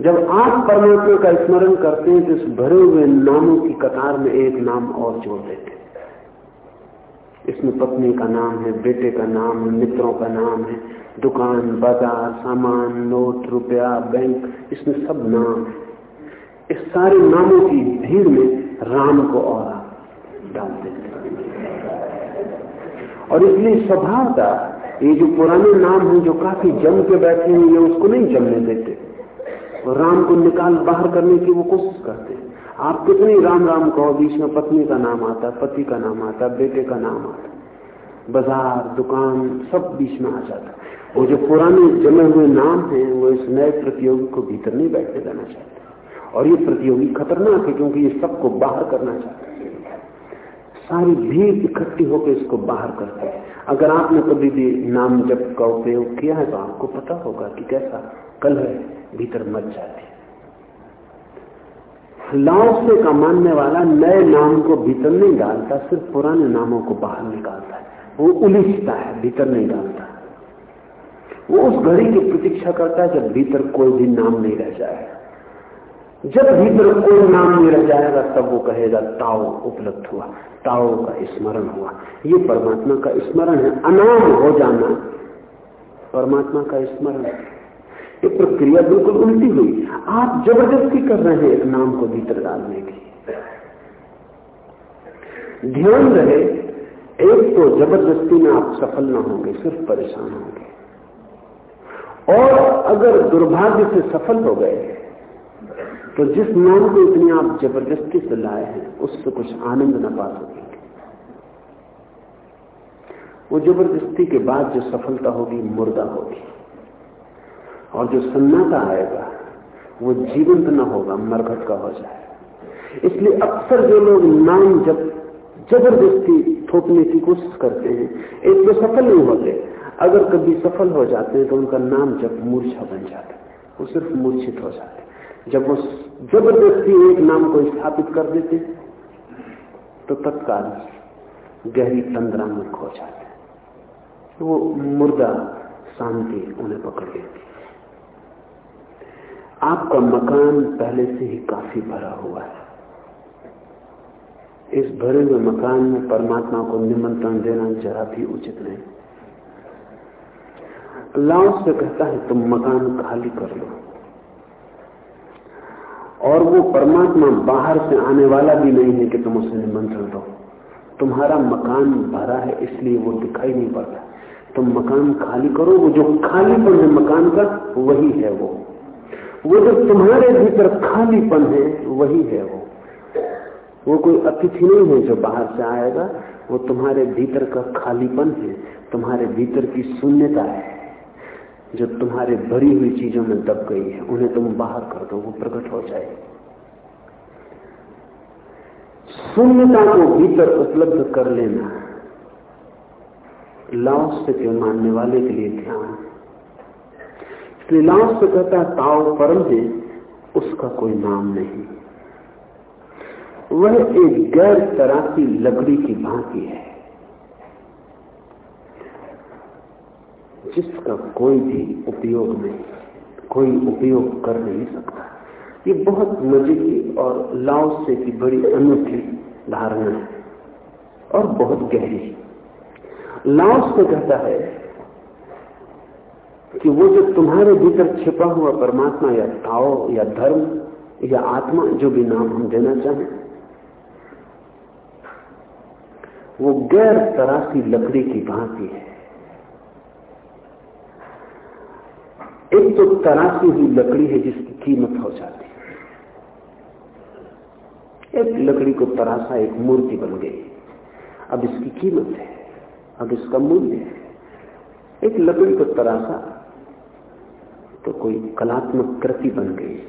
जब आप परमात्मा का स्मरण करते हैं तो इस भरे हुए नामों की कतार में एक नाम और जोड़ देते इसमें पत्नी का नाम है, बेटे का नाम है, मित्रों का नाम है, दुकान, बाज़ार, सामान, नोट, रुपया, बैंक, इसमें सब नाम है। इस सारे नामों की भीड़ में राम को और डाल देते और इसलिए स्वभाव का ये जो पुराने नाम हैं, जो काफ़ी जम के बैठे हैं, ये उसको नहीं जमने देते। राम को निकाल बाहर करने की वो कोशिश करते हैं। आप कितनी राम राम कहो, बीच में पत्नी का नाम आता, पति का नाम आता, बेटे का नाम आता। बाज़ार, दुकान, सब बीच में आ जाता। वो जो पुराने जमे हुए नाम हैं, वो इस नए प्रतियोगी को भीतर नहीं बैठने देना चाहते। और ये प्रतियोगी खतरनाक है, क्योंकि ये सबको बाहर करना चाहते हैं। सारी भीड़ इकट्ठी होकर इसको बाहर करते हैं। अगर आपने कभी भी नाम जप का उपयोग किया है तो आपको पता होगा कि कैसा कल है भीतर मच जाती लाओसे का मानने वाला नए नाम को भीतर नहीं डालता, सिर्फ़ पुराने नामों को बाहर निकालता है। वो उलिझता है, भीतर नहीं डालता। वो उस घड़ी की प्रतीक्षा करता है जब भीतर कोई भी नाम नहीं रह जाएगा। जब भीतर कोई नाम नहीं रह जाएगा, तब वो कहेगा, ताओ उपलब्ध हुआ, ताओ का स्मरण हुआ। ये परमात्मा का स्मरण है। अनाम हो जाना परमात्मा का स्मरण। ये प्रक्रिया बिल्कुल उल्टी हुई। आप ज़बरदस्ती कर रहे हैं एक नाम को भीतर डालने की ध्यान रहे, एक तो ज़बरदस्ती में आप सफल ना होंगे, सिर्फ़ परेशान होंगे। और अगर दुर्भाग्य से सफल हो गए तो जिस नाम को इतनी आप ज़बरदस्ती से लाए हैं, उससे कुछ आनंद न पा सकेंगे। वो ज़बरदस्ती के बाद जो सफलता होगी, मुर्दा होगी। और जो सन्नाटा आएगा, वो जीवंत न होगा, मरघट का हो जाए। इसलिए अक्सर जो लोग नाम जब ज़बरदस्ती थोपने की कोशिश करते हैं, एक तो सफल नहीं होते। अगर कभी सफल हो जाते हैं तो उनका नाम जब मूर्छा बन जाता है, वो सिर्फ़ मूर्छित हो जाते जब वो ज़बरदस्ती एक नाम को स्थापित कर देते तो तत्काल गहरी तंद्रा में खो जाते वो मुर्दा शांति उन्हें पकड़ लेती आपका मकान पहले से ही काफ़ी भरा हुआ है। इस भरे हुए मकान में परमात्मा को निमंत्रण देना जरा भी उचित नहीं। अल्लाह से कहता है, तुम मकान खाली कर लो। और वो परमात्मा बाहर से आने वाला भी नहीं है कि तुम उसे निमंत्रण दो। तुम्हारा मकान भरा है, इसलिए वो दिखाई नहीं पड़ता। तुम मकान खाली करो, वो जो खालीपन है मकान का, वही है वो। वो जो तुम्हारे भीतर खालीपन है, वही है वो। वो कोई अतिथि नहीं है जो बाहर से आएगा, वो तुम्हारे भीतर का खालीपन है, तुम्हारे भीतर की शून्यता है, जो तुम्हारे भरी हुई चीज़ों में दब गई है, उन्हें तुम बाहर कर दो, वो प्रकट हो जाए। शून्यता को भीतर उपलब्ध कर लेना लाओस से के मानने वाले के लिए ध्यान। लाओस से कहता ताओ परम है उसका कोई नाम नहीं। वह एक गैर तरह की लकड़ी की भांति है, जिसका कोई भी उपयोग नहीं, कोई उपयोग कर नहीं सकता। ये बहुत मज़े की और लाओ से की बड़ी अनूठी धारणा है और बहुत गहरी। लाव से कहता है कि वो जो तुम्हारे भीतर छिपा हुआ परमात्मा या ताओ या धर्म या आत्मा, जो भी नाम हम देना चाहें, वो गैर तरासी लकड़ी की भांति है। एक तो तराशी हुई लकड़ी है जिसकी कीमत हो जाती है। एक लकड़ी को तराशा, एक मूर्ति बन गई। अब इसकी कीमत है, अब इसका मूल्य है। एक लकड़ी को तरासा तो कोई कलात्मक कृति बन गई।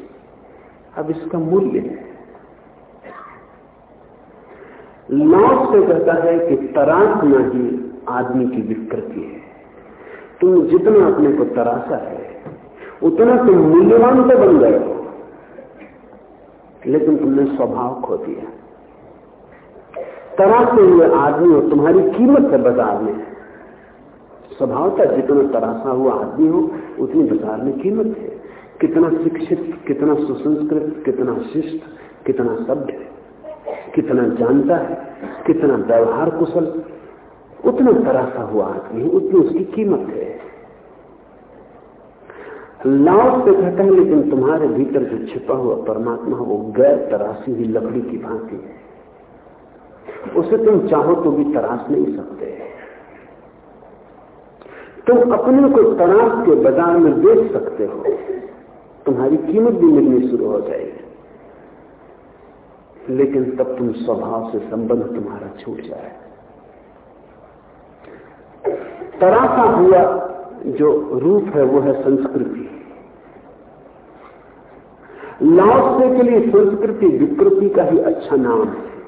अब इसका मूल्य है। लॉस से कहता है कि तरासना ही आदमी की विकृति है। तुम जितना अपने को तराशा है, उतना तुम मूल्यवान तो बन गए हो। लेकिन तुमने स्वभाव खो दिया। तरासे हुए आदमी हो तुम्हारी कीमत है बाज़ार में स्वभाव का जितना तरासा हुआ आदमी हो, उतनी बाज़ार में कीमत है। कितना शिक्षित, कितना सुसंस्कृत, कितना शिष्ट, कितना सभ्य, कितना जानता है, कितना व्यवहार कुशल, उतना तरासा हुआ आदमी है, उतनी उसकी कीमत है। लाभ से कहता है, लेकिन तुम्हारे भीतर जो छिपा हुआ परमात्मा वो गैर तरासी हुई लकड़ी की भांति है। उसे तुम चाहो तो भी तराश नहीं सकते। तुम अपने को तराश के बाज़ार में बेच सकते हो। तुम्हारी कीमत भी मिलनी शुरू हो जाएगी। लेकिन तब तुम स्वभाव से संबंध तुम्हारा छूट जाए। तरासा हुआ जो रूप है, वो है संस्कृति। लाओसे के लिए संस्कृति विकृति का ही अच्छा नाम है।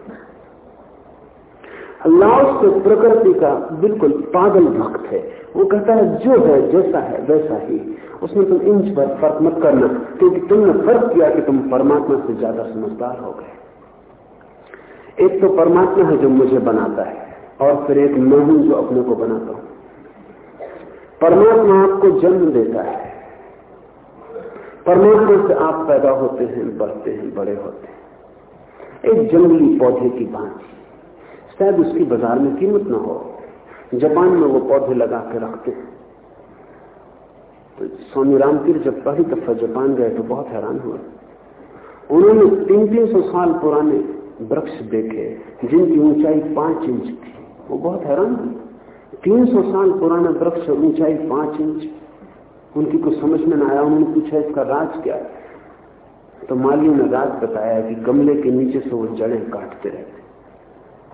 लाओस से प्रकृति का बिल्कुल पागल भक्त है। वो कहता है, जो है, जैसा है, वैसा ही। उसमें तुम इंच पर फ़र्क मत करना, क्योंकि तुमने फ़र्क किया कि तुम परमात्मा से ज़्यादा समझदार हो गए। एक तो परमात्मा है जो मुझे बनाता है, और फिर एक मैं हूँ जो अपने को बनाता हूँ। परमात्मा आपको जन्म देता है। परमात्मा से आप पैदा होते हैं, बढ़ते हैं, बड़े होते हैं। एक जंगली पौधे की भांति शायद उसकी बाज़ार में कीमत ना हो। जापान में वो पौधे लगा के रखते हैं। तो स्वामी रामतीर जब पहली दफ़ा जापान गए तो बहुत हैरान हुए। उन्होंने तीन तीन सौ साल पुराने वृक्ष देखे, जिनकी ऊंचाई पाँच इंच थी। वो बहुत हैरान हुए। तीन सौ साल पुराना वृक्ष ऊंचाई पाँच इंच। उनकी कुछ समझ में ना आया, उन्होंने पूछा, इसका राज क्या है? तो मालियों ने राज बताया कि गमले के नीचे से वो जड़ें काटते रहते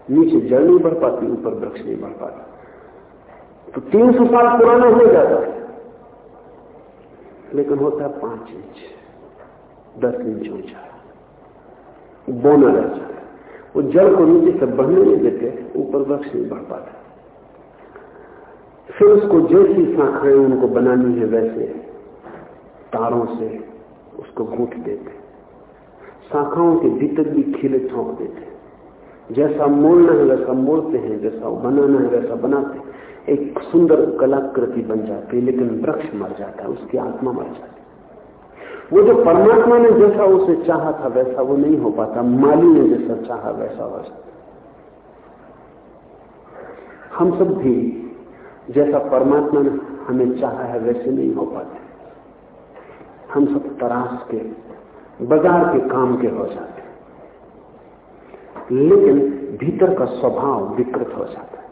नीचे जड़ नहीं बढ़ पाती, ऊपर वृक्ष नहीं बढ़ पाता। तो तीन सौ साल पुराना हो जाता है। लेकिन होता है पाँच इंच, दस इंच ऊँचा। बोना रह जाता वो जड़ को नीचे से बढ़ने नहीं देते, ऊपर वृक्ष नहीं बढ़ पाता। फिर उसको जैसी शाखाएँ उनको बनानी है, वैसे तारों से उसको घूट देते। शाखाओं के भीतर भी खिले ठोंक देते। जैसा मोड़ना है, वैसा मोड़ते हैं, जैसा बनाना है, वैसा बनाते एक सुंदर कलाकृति बन जाती है, लेकिन वृक्ष मर जाता है, उसकी आत्मा मर जाती है। वो जो परमात्मा ने जैसा उसे चाहा था, वैसा वो नहीं हो पाता। माली ने जैसा चाहा, वैसा हो जाता। हम सब भी जैसा परमात्मा ने हमें चाहा है, वैसे नहीं हो पाते। हम सब तराश के, बाज़ार के काम के हो जाते लेकिन भीतर का स्वभाव विकृत हो जाता है।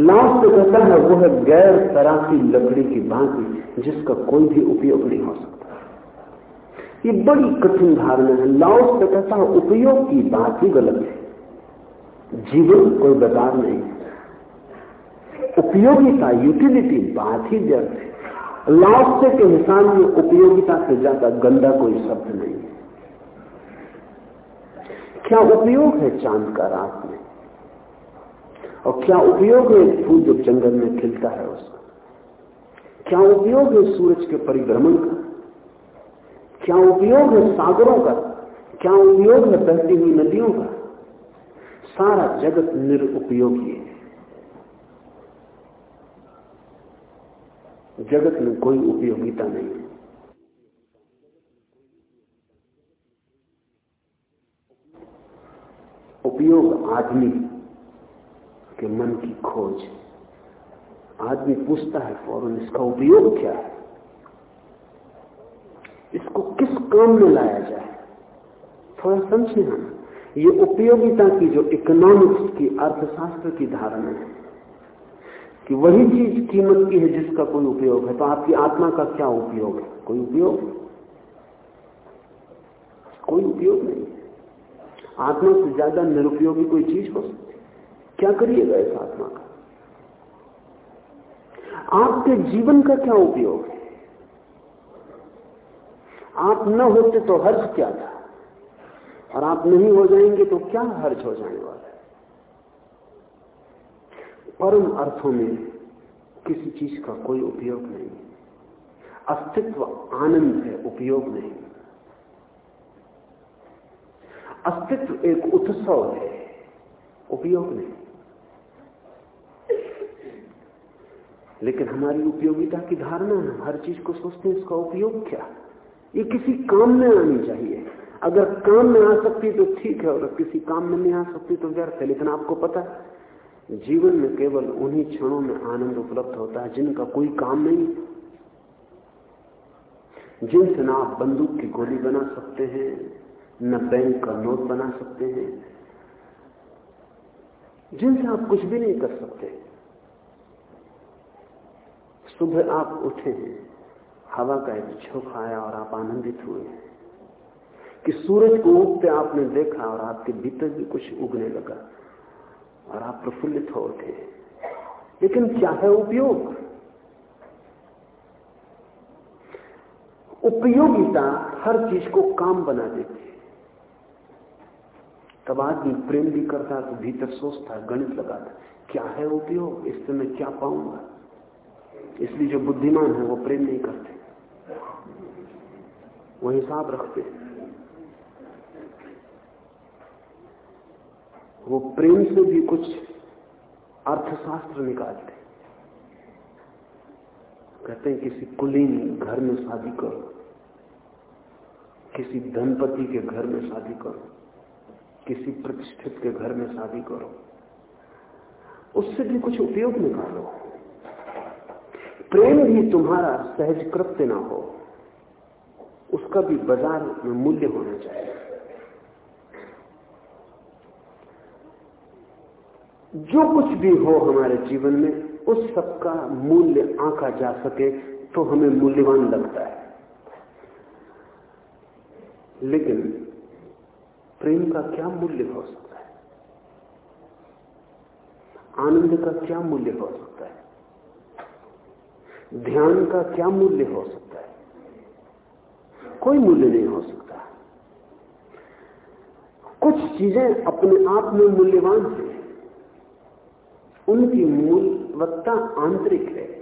लाभ से कहता है, वो है गैर तरासी लकड़ी की भांति, जिसका कोई भी उपयोग नहीं हो सकता। ये बड़ी कठिन धारणा है। लाओस से कहता है, उपयोग की बात ही गलत है। जीवन कोई बाज़ार नहीं उपयोगिता यूटिलिटी बात ही व्यर्थ है। लाओसे के हिसाब में उपयोगिता से ज़्यादा गंदा कोई शब्द नहीं है। क्या उपयोग है चाँद का रात में? और क्या उपयोग है फूल जो जंगल में खिलता है उसका? क्या उपयोग है सूरज के परिभ्रमण का? क्या उपयोग है सागरों का? क्या उपयोग है बहती हुई नदियों का? सारा जगत निरुपयोगी है। जगत में कोई उपयोगिता नहीं है। उपयोग आदमी के मन की खोज। आदमी पूछता है, फ़ौरन इसका उपयोग क्या है? इसको किस काम में लाया जाए? थोड़ा समझे हम ये उपयोगिता की जो इकोनॉमिक्स की, अर्थशास्त्र की धारणा है कि वही चीज़ कीमत की है जिसका कोई उपयोग है तो आपकी आत्मा का क्या उपयोग है? कोई उपयोग कोई उपयोग नहीं। आत्मा से ज़्यादा निरुपयोगी कोई चीज़ हो क्या करिएगा इस आत्मा का? आपके जीवन का क्या उपयोग है? आप न होते तो हर्ज क्या था? और आप नहीं हो जाएँगे तो क्या हर्ज हो जाने वाला है? परम अर्थों में किसी चीज़ का कोई उपयोग नहीं अस्तित्व आनंद है, उपयोग नहीं अस्तित्व एक उत्सव है। उपयोग नहीं। लेकिन हमारी उपयोगिता की धारणा है, हर चीज़ को सोचते हैं, इसका उपयोग क्या? ये किसी काम में आनी चाहिए। अगर काम में आ सकती तो ठीक है, और किसी काम में नहीं आ सकती तो व्यर्थ है। लेकिन आपको पता है, जीवन में केवल उन्हीं क्षणों में आनंद उपलब्ध होता है जिनका कोई काम नहीं। जिनसे ना आप बंदूक की गोली बना सकते हैं न बैंक का नोट बना सकते हैं। जिनसे आप कुछ भी नहीं कर सकते। सुबह आप उठे हैं, हवा का एक झोंका आया और आप आनंदित हुए हैं कि सूरज को उगते आपने देखा और आपके भीतर भी कुछ उगने लगा और आप प्रफुल्लित हो उठे लेकिन क्या है उपयोग? उपयोगिता हर चीज़ को काम बना देती है। तब आदमी प्रेम भी करता तो भीतर सोचता गणित लगाता क्या है उपयोग? इससे मैं क्या पाऊँगा? इसलिए जो बुद्धिमान है, वो प्रेम नहीं करते। वो हिसाब रखते वो प्रेम से भी कुछ अर्थशास्त्र निकालते कहते हैं, किसी कुलीन घर में शादी करो। किसी धनपति के घर में शादी करो। किसी प्रतिष्ठित के घर में शादी करो। उससे भी कुछ उपयोग निकालो। प्रेम भी तुम्हारा सहज कृत्य ना हो, उसका भी बाज़ार में मूल्य होना चाहिए। जो कुछ भी हो हमारे जीवन में, उस सब का मूल्य आंका जा सके तो हमें मूल्यवान लगता है। लेकिन प्रेम का क्या मूल्य हो सकता है? आनंद का क्या मूल्य हो सकता है? ध्यान का क्या मूल्य हो सकता है? कोई मूल्य नहीं हो सकता। कुछ चीज़ें अपने आप में मूल्यवान हैं। उनकी मूलवत्ता आंतरिक है।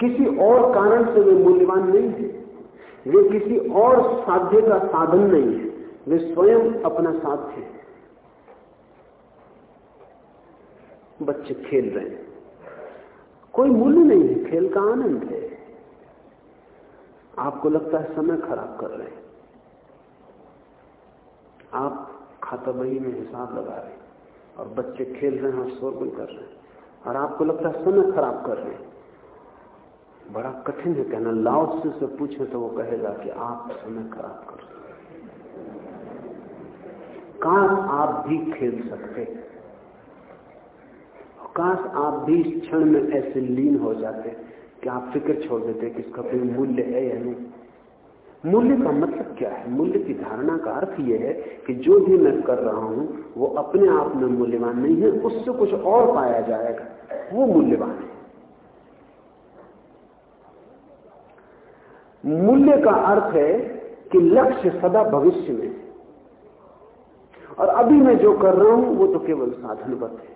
किसी और कारण से वे मूल्यवान नहीं है। वे किसी और साध्य का साधन नहीं है। वे स्वयं अपना साध्य है। बच्चे खेल रहे हैं। कोई मूल्य नहीं है, खेल का आनंद है। आपको लगता है समय खराब कर रहे हैं। आप खाता बही में हिसाब लगा रहे हैं और बच्चे खेल रहे हैं और शोरगुल कर रहे हैं। और आपको लगता है समय खराब कर रहे हैं। बड़ा कठिन है कहना, लाओ से पूछे तो वो कहेगा कि आप समय खराब कर रहे काश आप भी खेल सकते काश आप भी इस क्षण में ऐसे लीन हो जाते कि आप फ़िक्र छोड़ देते कि इसका कोई मूल्य है या नहीं। मूल्य का मतलब क्या है? मूल्य की धारणा का अर्थ यह है कि जो भी मैं कर रहा हूँ, वो अपने आप में मूल्यवान नहीं है, उससे कुछ और पाया जाएगा। वो मूल्यवान है। मूल्य का अर्थ है कि लक्ष्य सदा भविष्य में और अभी मैं जो कर रहा हूँ, वो तो केवल साधनवत है।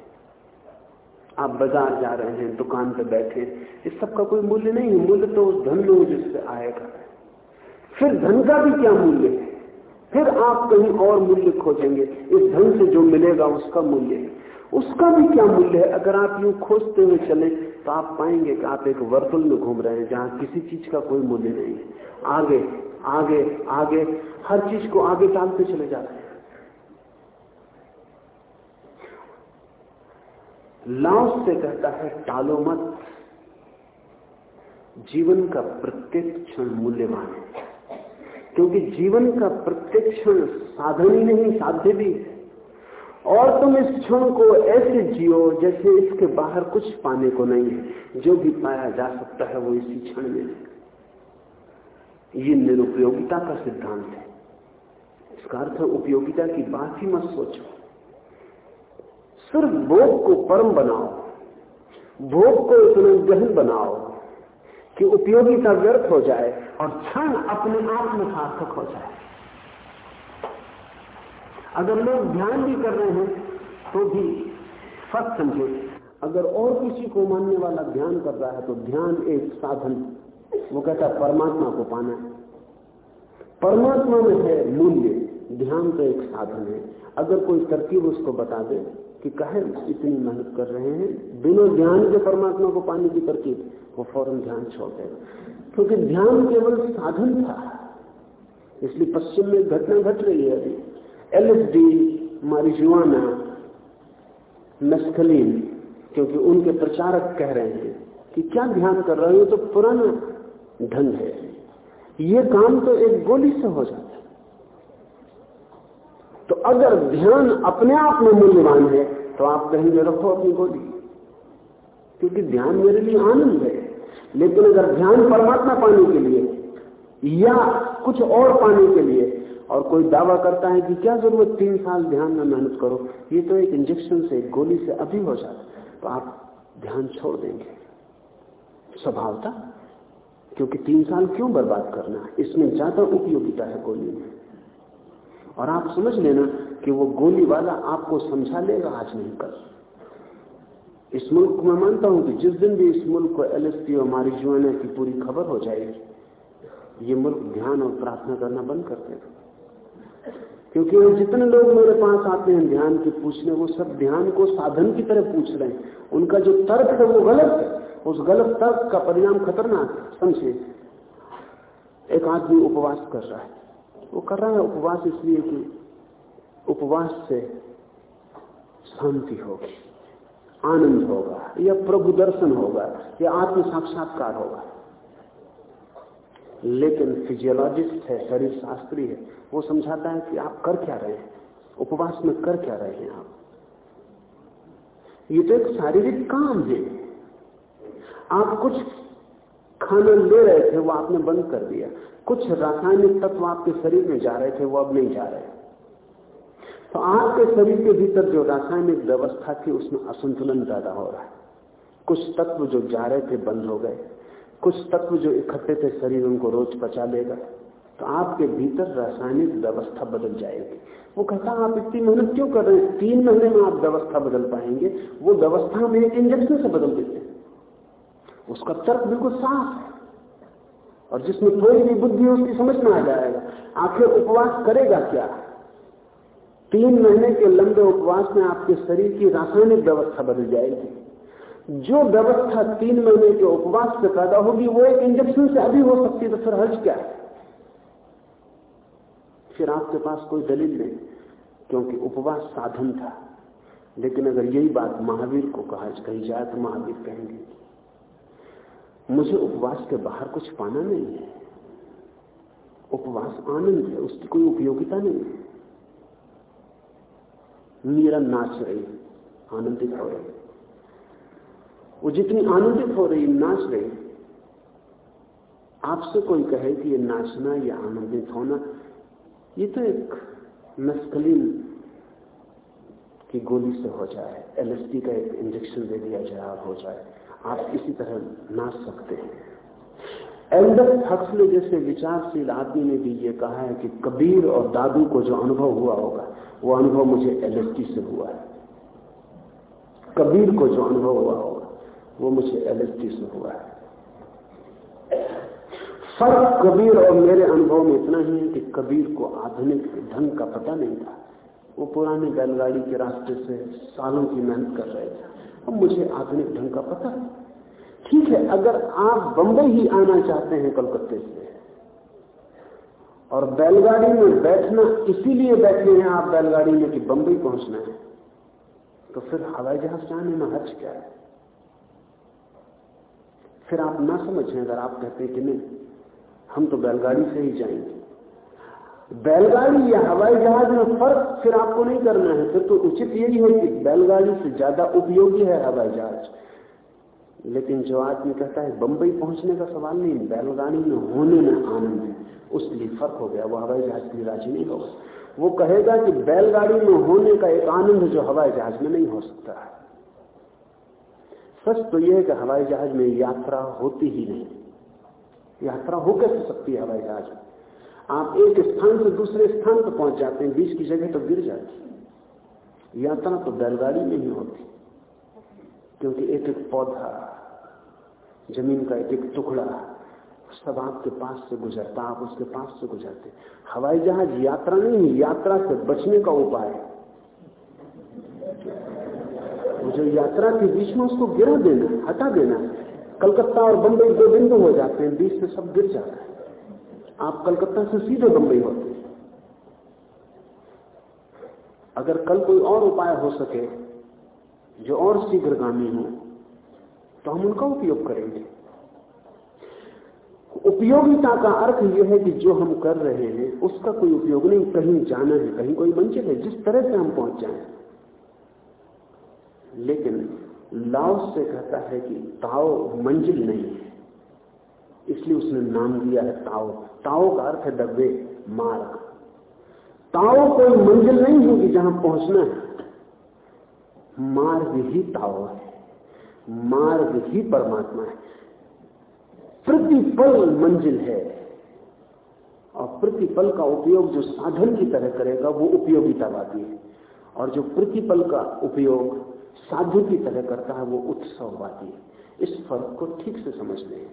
आप बाज़ार जा रहे हैं, दुकान पर बैठे इस सब का कोई मूल्य नहीं है। मूल्य तो उस धन में जिससे आएगा। फिर धन का भी क्या मूल्य है? फिर आप कहीं और मूल्य खोजेंगे। इस धन से जो मिलेगा, उसका मूल्य है। उसका भी क्या मूल्य है? अगर आप यूँ खोजते हुए चले तो आप पाएँगे कि आप एक वर्तुल में घूम रहे हैं, जहाँ किसी चीज़ का कोई मूल्य नहीं है। आगे आगे आगे, हर चीज़ को आगे टालते चले जाते हैं। लाओस से कहता है, टालो मत। जीवन का प्रत्येक क्षण मूल्यवान है, क्योंकि जीवन का प्रत्येक क्षण साधन ही नहीं, साध्य भी है। और तुम इस क्षण को ऐसे जियो जैसे इसके बाहर कुछ पाने को नहीं है। जो भी पाया जा सकता है, वो इसी क्षण में है। ये निरुपयोगिता का सिद्धांत है। इसका अर्थ उपयोगिता की बात ही मत सोचो। सिर्फ़ भोग को परम बनाओ। भोग को इतना गहन बनाओ कि उपयोगिता व्यर्थ हो जाए और क्षण अपने आप में सार्थक हो जाए। अगर लोग ध्यान भी कर रहे हैं तो भी फ़र्क समझे। अगर और किसी को मानने वाला ध्यान कर रहा है तो ध्यान एक साधन वो कहता परमात्मा को पाना है। परमात्मा में है मूल्य। ध्यान तो एक साधन है। अगर कोई तरकीब उसको बता दे कि कहे, इतनी मेहनत कर रहे हैं। बिना ध्यान के परमात्मा को पाने की तरकीब, वो फ़ौरन ध्यान छोड़ देगा। क्योंकि ध्यान केवल साधन था। इसलिए पश्चिम में घटना घट रही है अभी। एलएसडी मारिजुआना नस्कलीन क्योंकि उनके प्रचारक कह रहे हैं कि क्या ध्यान कर रहे हो तो पुराना ढंग है। ये काम तो एक गोली से हो जाता है। तो अगर ध्यान अपने आप में मूल्यवान है तो आप कहेंगे रखो अपनी गोली क्योंकि ध्यान मेरे लिए आनंद है। लेकिन अगर ध्यान परमात्मा पाने के लिए या कुछ और पाने के लिए और कोई दावा करता है कि क्या ज़रूरत तीन साल ध्यान में मेहनत करो, ये तो एक इंजेक्शन से, एक गोली से अभी हो जाता तो आप ध्यान छोड़ देंगे। स्वभावता, क्योंकि तीन साल क्यों बर्बाद करना इसमें ज़्यादा उपयोगिता है गोली में। और आप समझ लेना कि वो गोली वाला आपको समझा लेगा आज नहीं कल। इस मुल्क को मैं मानता हूँ कि जिस दिन भी इस मुल्क को एलएसपी और मारिजुआना की पूरी खबर हो जाएगी, ये मुल्क ध्यान और प्रार्थना करना बंद कर देगा। क्योंकि जितने लोग मेरे पास आते हैं ध्यान के पूछने, वो सब ध्यान को साधन की तरह पूछ रहे हैं। उनका जो तर्क है, वो गलत है। उस गलत तर्क का परिणाम खतरनाक समझे एक आदमी उपवास कर रहा है। वो कर रहा है उपवास इसलिए कि उपवास से शांति होगी, आनंद होगा, या प्रभु दर्शन होगा, या आत्म साक्षात्कार होगा। लेकिन फिजियोलॉजिस्ट है, शरीर शास्त्री है, वो समझाता है कि आप कर क्या रहे हैं? उपवास में कर क्या रहे हैं आप? ये तो एक शारीरिक काम है। आप कुछ खाना ले रहे थे, वो आपने बंद कर दिया। कुछ रासायनिक तत्व आपके शरीर में जा रहे थे, वो अब नहीं जा रहे। तो आपके शरीर के भीतर जो रासायनिक व्यवस्था थी, उसमें असंतुलन ज़्यादा हो रहा है। कुछ तत्व जो जा रहे थे, बंद हो गए। कुछ तत्व जो इकट्ठे थे, शरीर उनको रोज पचा लेगा। तो आपके भीतर रासायनिक व्यवस्था बदल जाएगी। वो कहता, आप इतनी मेहनत क्यों कर रहे हैं? तीन महीने में आप व्यवस्था बदल पाएँगे। वो व्यवस्था में एक इंजेक्शन से बदल देते हैं। उसका तर्क बिल्कुल साफ़ है। और जिसमें थोड़ी भी बुद्धि उसकी समझ में आ जाएगा। आखिर उपवास करेगा क्या? तीन महीने के लंबे उपवास में आपके शरीर की रासायनिक व्यवस्था बदल जाएगी। जो व्यवस्था तीन महीने के उपवास से पैदा होगी, वो एक इंजेक्शन से अभी हो सकती है तो फिर हर्ज क्या है? फिर आपके पास कोई दलील नहीं, क्योंकि उपवास साधन था। लेकिन अगर यही बात महावीर को कहा, कही जाए तो महावीर कहेंगे मुझे उपवास के बाहर कुछ पाना नहीं है। उपवास आनंद है, उसकी कोई उपयोगिता नहीं है। मीरा नाच रही, आनंदित हो रही। वो जितनी आनंदित हो रही नाच रही। आपसे कोई कहे कि ये नाचना, या आनंदित होना, ये तो एक नस्कलीन की गोली से हो जाए एलएसडी का एक इंजेक्शन दे दिया जाए हो जाए। आप इसी तरह नाच सकते हैं। एल्डस हक्सले जैसे विचारशील आदमी ने भी ये कहा है कि कबीर और दादू को जो अनुभव हुआ होगा, वो अनुभव मुझे एलएसडी से हुआ है। कबीर को जो अनुभव हुआ होगा, वो मुझे एलएसडी से हुआ है। फ़र्क कबीर और मेरे अनुभव में इतना ही है कि कबीर को आधुनिक ढंग का पता नहीं था। वो पुराने बैलगाड़ी के रास्ते से सालों की मेहनत कर रहे थे। अब मुझे आधुनिक ढंग का पता है। ठीक है, अगर आप बंबई ही आना चाहते हैं कलकत्ते से, और बैलगाड़ी में बैठना इसीलिए बैठे हैं आप बैलगाड़ी में कि बंबई पहुँचना है तो फिर हवाई जहाज़ जाने में हर्ज क्या है? फिर आप ना समझें, अगर आप कहते हैं कि नहीं, हम तो बैलगाड़ी से ही जाएँगे। बैलगाड़ी या हवाई जहाज़ में फ़र्क फिर आपको नहीं करना है। फिर तो उचित यही है कि बैलगाड़ी से ज़्यादा उपयोगी है हवाई जहाज़। लेकिन जो आदमी कहता है, बंबई पहुँचने का सवाल नहीं, बैलगाड़ी में होने में आनंद है। उसके फ़र्क हो गया, वो हवाई जहाज़ के लिए राज़ी नहीं होगा। वो कहेगा कि बैलगाड़ी में होने का एक आनंद जो हवाई जहाज़ में नहीं हो सकता है। सच तो यह है कि हवाई जहाज़ में यात्रा होती ही नहीं। यात्रा हो कैसे सकती है हवाई जहाज़ में? आप एक स्थान से दूसरे स्थान पर पहुँच जाते हैं, बीच की जगह तो गिर जाती यात्रा तो बैलगाड़ी में ही होती क्योंकि एक एक पौधा, ज़मीन का एक एक टुकड़ा, सब आपके पास से गुजरता आप उसके पास से गुजरते हवाई जहाज़ यात्रा नहीं यात्रा से बचने का उपाय जो यात्रा के बीच में उसको गिरा देना, हटा देना। कलकत्ता और बंबई दो बिंदु हो जाते हैं, बीच से सब गिर जाता है। आप कलकत्ता से सीधे बंबई होते अगर कल कोई और उपाय हो सके, जो और शीघ्रगामी हो तो हम उनका उपयोग करेंगे। उपयोगिता का अर्थ यह है कि जो हम कर रहे हैं, उसका कोई उपयोग नहीं। कहीं जाना है, कहीं कोई मंजिल है, जिस तरह से हम पहुँच जाए। लेकिन लाओ से कहता है कि ताओ मंजिल नहीं है। इसलिए उसने नाम दिया है ताओ। ताओ का अर्थ है डब्बे मार्ग ताओ कोई मंजिल नहीं होगी जहाँ पहुँचना है। मार्ग ही ताओ है। मार्ग ही परमात्मा है। प्रतिपल मंजिल है। और प्रतिपल का उपयोग जो साधन की तरह करेगा, वो उपयोगितावादी है। और जो प्रतिपल का उपयोग साधु की तरह करता है, वो उत्सववादी है। इस फ़र्क को ठीक से समझ लें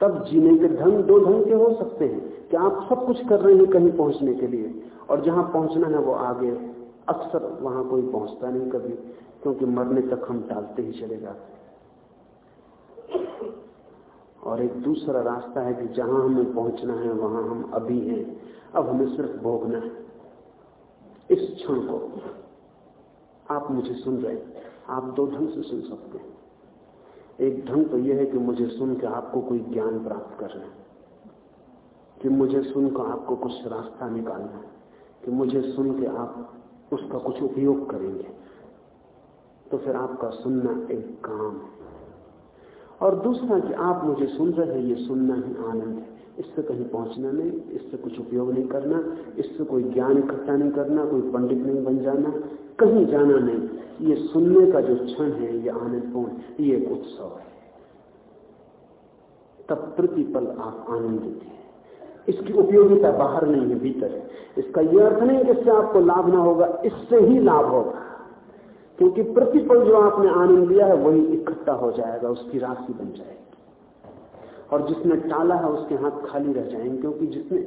तब जीने के ढंग दो ढंग के हो सकते हैं कि आप सब कुछ कर रहे हैं कहीं पहुँचने के लिए, और जहाँ पहुँचना है वो आगे अक्सर वहाँ कोई पहुँचता नहीं कभी, क्योंकि मरने तक हम टालते ही चले जाते और एक दूसरा रास्ता है कि जहाँ हमें पहुँचना है, वहाँ हम अभी हैं। अब हमें सिर्फ़ भोगना है। इस क्षण को आप मुझे सुन रहे हैं। आप दो ढंग से सुन सकते हैं। एक ढंग तो यह है कि मुझे सुन के आपको कोई ज्ञान प्राप्त करना है, कि मुझे सुनकर आपको कुछ रास्ता निकालना है, कि मुझे सुन के आप उसका कुछ उपयोग करेंगे। तो फिर आपका सुनना एक काम है। और दूसरा कि आप मुझे सुन रहे हैं, ये सुनना ही आनंद है। इससे कहीं पहुँचना नहीं, इससे कुछ उपयोग नहीं करना, इससे कोई ज्ञान इकट्ठा नहीं करना, कोई पंडित नहीं बन जाना, कहीं जाना नहीं। ये सुनने का जो क्षण है, ये आनंदपूर्ण, ये एक उत्सव है। तब प्रतिपल आप आनंदित हैं। इसकी उपयोगिता बाहर नहीं है, भीतर है। इसका यह अर्थ नहीं कि इससे आपको लाभ ना होगा, इससे ही लाभ होगा। क्योंकि प्रतिपल जो आपने आनंद लिया है, वही इकट्ठा हो जाएगा, उसकी राशि बन जाएगी। और जिसने टाला है उसके हाथ खाली रह जाएँगे, क्योंकि जिसने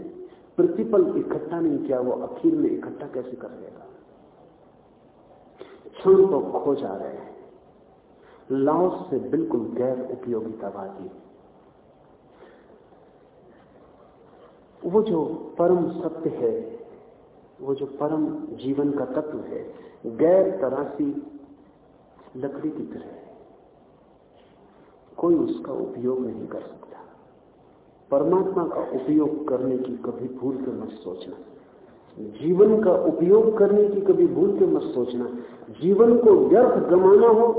प्रतिपल इकट्ठा नहीं किया, वो अखीर में इकट्ठा कैसे कर लेगा? क्षण तो खो जा रहे हैं। लाओस से बिल्कुल गैर उपयोगितावादी। वो जो परम सत्य है, वो जो परम जीवन का तत्व है, गैर तरासी लकड़ी की तरह कोई उसका उपयोग नहीं कर सकता। परमात्मा का उपयोग करने की कभी भूल के मत सोचना। जीवन का उपयोग करने की कभी भूल के मत सोचना। जीवन को व्यर्थ गमाना हो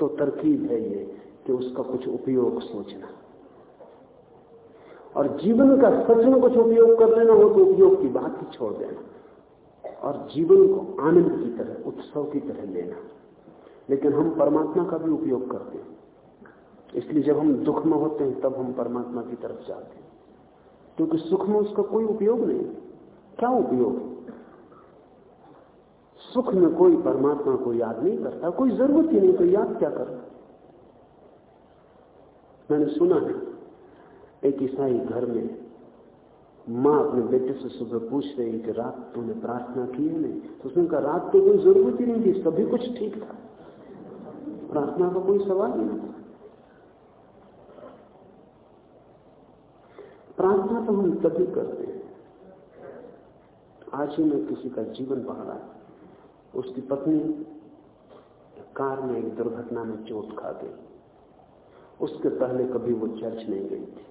तो तरकीब है ये कि उसका कुछ उपयोग सोचना। और जीवन का सच में कुछ उपयोग कर लेना हो तो उपयोग की बात ही छोड़ देना। और जीवन को आनंद की तरह, उत्सव की तरह लेना। लेकिन हम परमात्मा का भी उपयोग करते हैं। इसलिए जब हम दुख में होते हैं, तब हम परमात्मा की तरफ़ जाते हैं। क्योंकि सुख में उसका कोई उपयोग नहीं। क्या उपयोग? सुख में कोई परमात्मा को याद नहीं करता, कोई ज़रूरत ही नहीं तो याद क्या कर मैंने सुना है, एक ईसाई घर में माँ अपने बेटे से सुबह पूछ रही कि रात तूने प्रार्थना की है नहीं? तो उसने कहा, रात तो कोई ज़रूरत ही नहीं थी, सभी कुछ ठीक था। प्रार्थना का कोई सवाल ही नहीं था प्रार्थना तो हम तभी करते हैं। आज ही में किसी का जीवन पढ़ा उसकी पत्नी कार में एक दुर्घटना में चोट खा गई। उसके पहले कभी वो चर्च नहीं गई थी,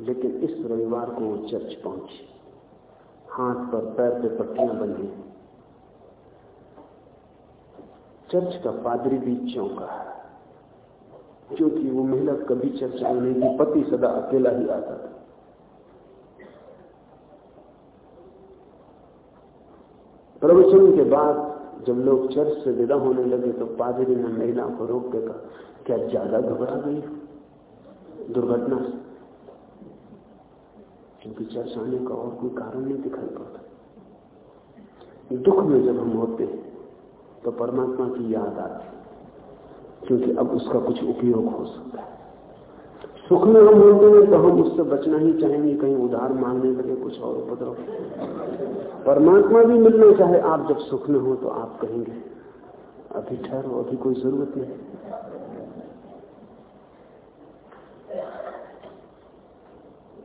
लेकिन इस रविवार को वो चर्च पहुँची। हाथ पर पैर पे पट्टियाँ बंधी। चर्च का पादरी भी चौंका क्योंकि वो महिला कभी चर्चा में नहीं थी पति सदा अकेला ही आता था। प्रवचन के बाद जब लोग चर्च से विदा होने लगे तो पादरी ने महिला को रोक के कहा, क्या ज़्यादा घबरा गई दुर्घटना क्योंकि चर्च आने का और कोई कारण नहीं दिखाई पड़ता। दुख में जब हम होते तो परमात्मा की याद आती। क्योंकि अब उसका कुछ उपयोग हो सकता है। सुख में हम होते हैं तो हम उससे बचना ही चाहेंगे, कहीं उधार मांगने लगे, कुछ और उपद्रव। परमात्मा भी मिलना चाहे, आप जब सुख में हो तो आप कहेंगे, अभी ठहरो, अभी कोई ज़रूरत नहीं।